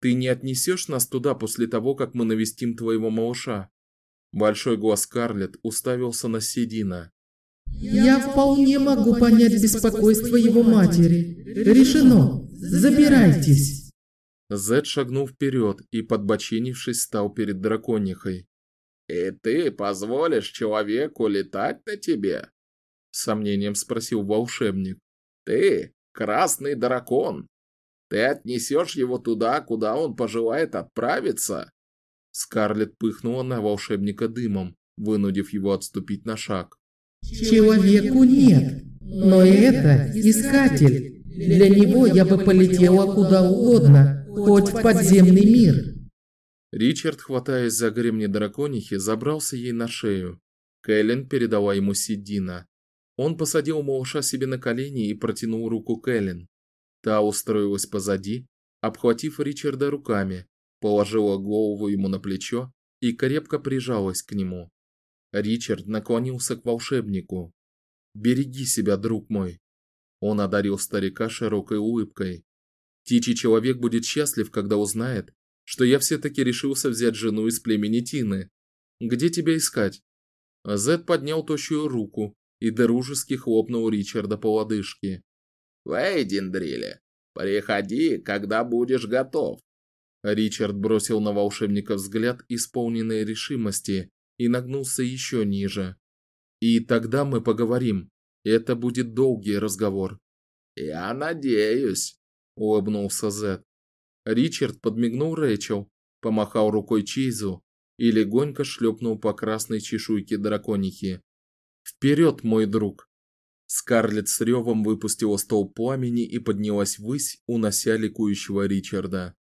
S1: Ты не отнесешь нас туда после того, как мы навестим твоего малыша? Большой глаз Скарлетт уставился на Седина.
S5: Я вполне могу понять беспокойство его матери. Решено. Забирайтесь.
S1: Зед шагнул вперед и, подбоченившись, стал перед драконихой.
S4: «И ты позволишь человеку летать на тебе?»
S1: С сомнением спросил волшебник.
S4: «Ты красный дракон. Ты отнесешь его туда, куда он пожелает отправиться?»
S1: Скарлетт пыхнула на волшебника дымом, вынудив его отступить на шаг.
S5: Человеку нет, но это искатель. Для него я бы полетела куда угодно, хоть в подземный мир.
S1: Ричард, хватаясь за гремни драконихи, забрался ей на шею. Кэлен передала ему Сидина. Он посадил малыша себе на колени и протянул руку Кэлен. Та устроилась позади, обхватив Ричарда руками, положила голову ему на плечо и крепко прижалась к нему. Ричард наклонился к волшебнику. «Береги себя, друг мой!» Он одарил старика широкой улыбкой. «Птичий человек будет счастлив, когда узнает, что я все-таки решился взять жену из племени Тины. Где тебя искать?» Зед поднял тощую руку и дружески хлопнул Ричарда по лодыжке.
S4: «Вейдиндриле, приходи, когда будешь готов!»
S1: Ричард бросил на волшебника взгляд, исполненный решимости, и нагнулся еще ниже. И тогда мы поговорим. Это будет долгий разговор.
S4: Я надеюсь, улыбнулся Зет.
S1: Ричард подмигнул Рэчел, помахал рукой Чейзу и легонько шлепнул по красной чешуйке драконихи. Вперед, мой друг. Скарлетт с ревом выпустила стол пламени и поднялась ввысь, унося ликующего Ричарда.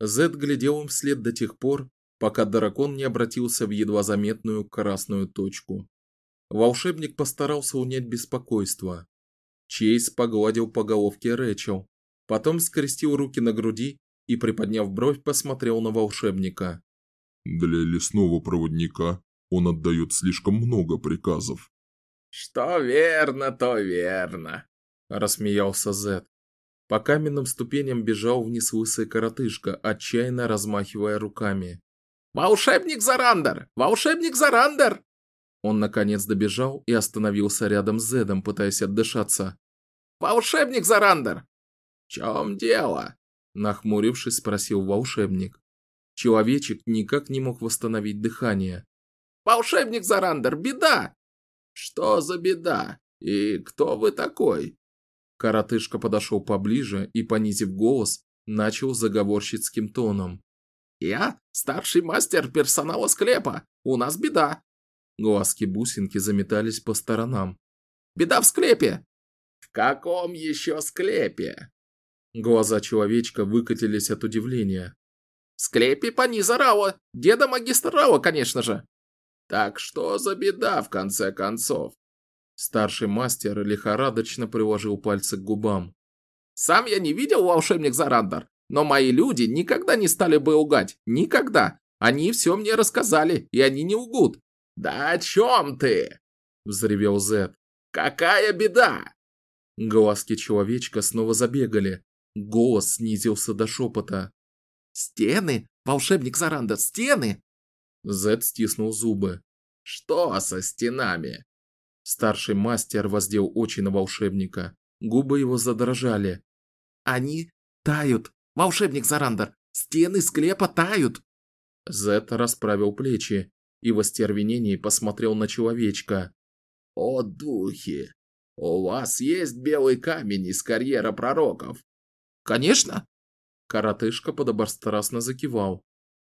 S1: Зед глядел им вслед до тех пор, пока дракон не обратился в едва заметную красную точку. Волшебник постарался унять беспокойство. Чейз погладил по головке Рэчел, потом скрестил руки на груди и, приподняв бровь, посмотрел на волшебника.
S3: «Для лесного проводника он отдает слишком много приказов».
S4: «Что верно, то верно», –
S1: рассмеялся Зет. По каменным ступеням бежал вниз лысый коротышка, отчаянно размахивая руками.
S4: «Волшебник Зорандер! Волшебник Зорандер!»
S1: Он наконец добежал и остановился рядом с Зеддом, пытаясь отдышаться.
S4: «Волшебник Зорандер!» «В чем дело?»
S1: Нахмурившись, спросил волшебник. Человечек никак не мог восстановить дыхание.
S4: «Волшебник Зорандер, беда!» «Что за беда? И кто вы такой?»
S1: Коротышка подошел поближе и, понизив голос, начал заговорщицким тоном.
S4: «Я старший мастер персонала склепа. У нас беда».
S1: Глазки-бусинки заметались по сторонам.
S4: «Беда в склепе!» «В каком еще склепе?»
S1: Глаза человечка выкатились от удивления.
S4: «В склепе Паниза Рао, деда магистра Рао, конечно же!» «Так что за беда, в конце концов?»
S1: Старший мастер лихорадочно приложил пальцы к губам.
S4: «Сам я не видел волшебник Зарандар, но мои люди никогда не стали бы лгать. Никогда. Они все мне рассказали, и они не лгут. «Да о чем ты?» – взревел Зет. «Какая беда?»
S1: Глазки человечка снова забегали. Голос снизился до шепота.
S4: «Стены? Волшебник Заранда, стены!»
S1: Зет стиснул зубы.
S4: «Что со стенами?»
S1: Старший мастер воздел очи на волшебника. Губы его задрожали.
S4: «Они тают! Волшебник Зарандер! Стены склепа тают!»
S1: Зет расправил плечи и в остервенении посмотрел на человечка.
S4: «О, духи! У вас есть белый камень из карьера пророков?» «Конечно!»
S1: Коротышка подобострастно закивал.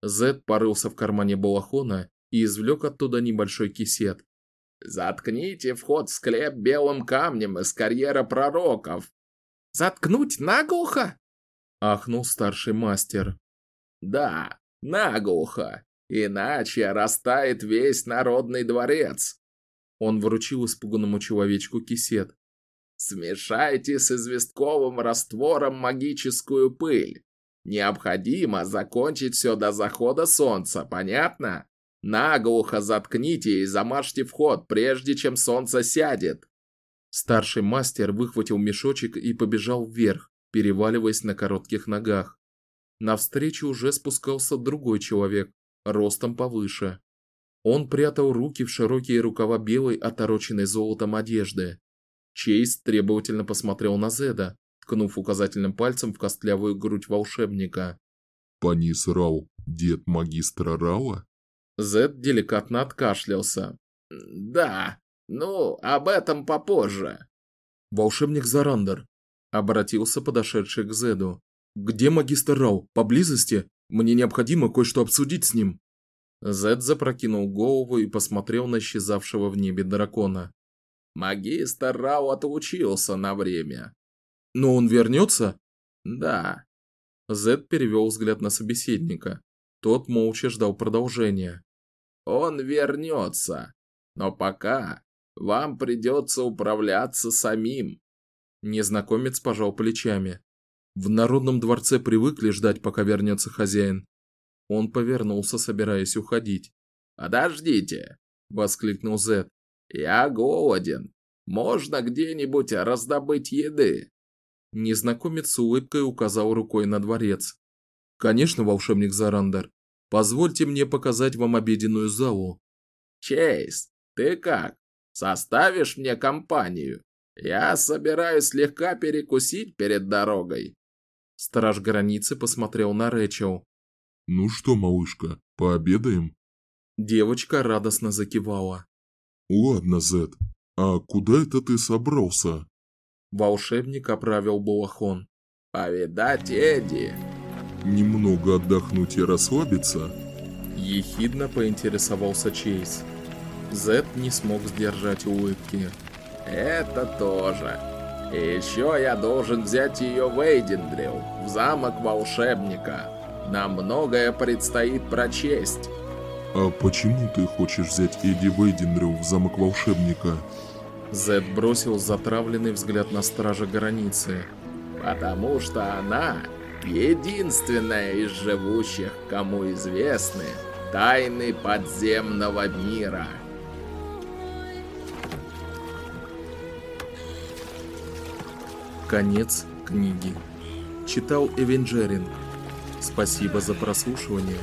S1: Зет порылся в кармане балахона и извлек оттуда небольшой кисет.
S4: «Заткните вход в склеп белым камнем из карьера пророков!» «Заткнуть наглухо?»
S1: – ахнул старший мастер.
S4: «Да, наглухо, иначе растает весь народный дворец!»
S1: Он вручил испуганному человечку кисет.
S4: «Смешайте с известковым раствором магическую пыль. Необходимо закончить все до захода солнца, понятно? Наглухо заткните и замажьте вход, прежде чем солнце сядет.
S1: Старший мастер выхватил мешочек и побежал вверх, переваливаясь на коротких ногах. Навстречу уже спускался другой человек, ростом повыше. Он прятал руки в широкие рукава белой, отороченной золотом одежды. Чейз требовательно посмотрел на Зеда, ткнув указательным пальцем в костлявую грудь волшебника.
S3: «Панис Рау, дед магистра Рауа?»
S1: Зед деликатно откашлялся.
S4: «Да, ну, об этом попозже».
S1: «Волшебник Зарандер», — обратился подошедший к Зеду. «Где магистр Рау? Поблизости? Мне необходимо кое-что обсудить с ним». Зед запрокинул голову и посмотрел на исчезавшего в небе дракона.
S4: «Магистр Рау отлучился на время».
S1: «Но он вернется?»
S4: «Да».
S1: Зед перевел взгляд на собеседника. Тот молча ждал продолжения.
S4: Он вернется. Но пока вам придется управляться самим.
S1: Незнакомец пожал плечами. В народном дворце привыкли ждать, пока вернется хозяин. Он повернулся, собираясь уходить.
S4: «Подождите!» – воскликнул Зет. «Я голоден. Можно где-нибудь раздобыть еды?»
S1: Незнакомец с улыбкой указал рукой на дворец. «Конечно, волшебник Зарандар. Позвольте мне показать вам обеденную залу.
S4: Чейз, ты как? Составишь мне компанию? Я собираюсь слегка перекусить перед дорогой.
S1: Страж границы посмотрел на Рэчел.
S3: Ну что, малышка, пообедаем?
S1: Девочка радостно закивала.
S3: Ладно, Зет, а куда это ты собрался?
S1: Волшебник оправил балахон.
S4: Повидать Эдди.
S3: Немного отдохнуть и расслабиться?
S1: Ехидно поинтересовался Чейз. Зет не смог сдержать улыбки.
S4: Это тоже. И еще я должен взять ее в Эйдендрил, в замок волшебника. Нам многое предстоит прочесть.
S3: А почему ты хочешь взять Эдди Вейдендрил в замок волшебника?
S1: Зед бросил затравленный взгляд на стража границы.
S4: Потому что она единственная из живущих, кому известны тайны подземного мира.
S1: Конец книги. Читал Эвенджерин. Спасибо за прослушивание.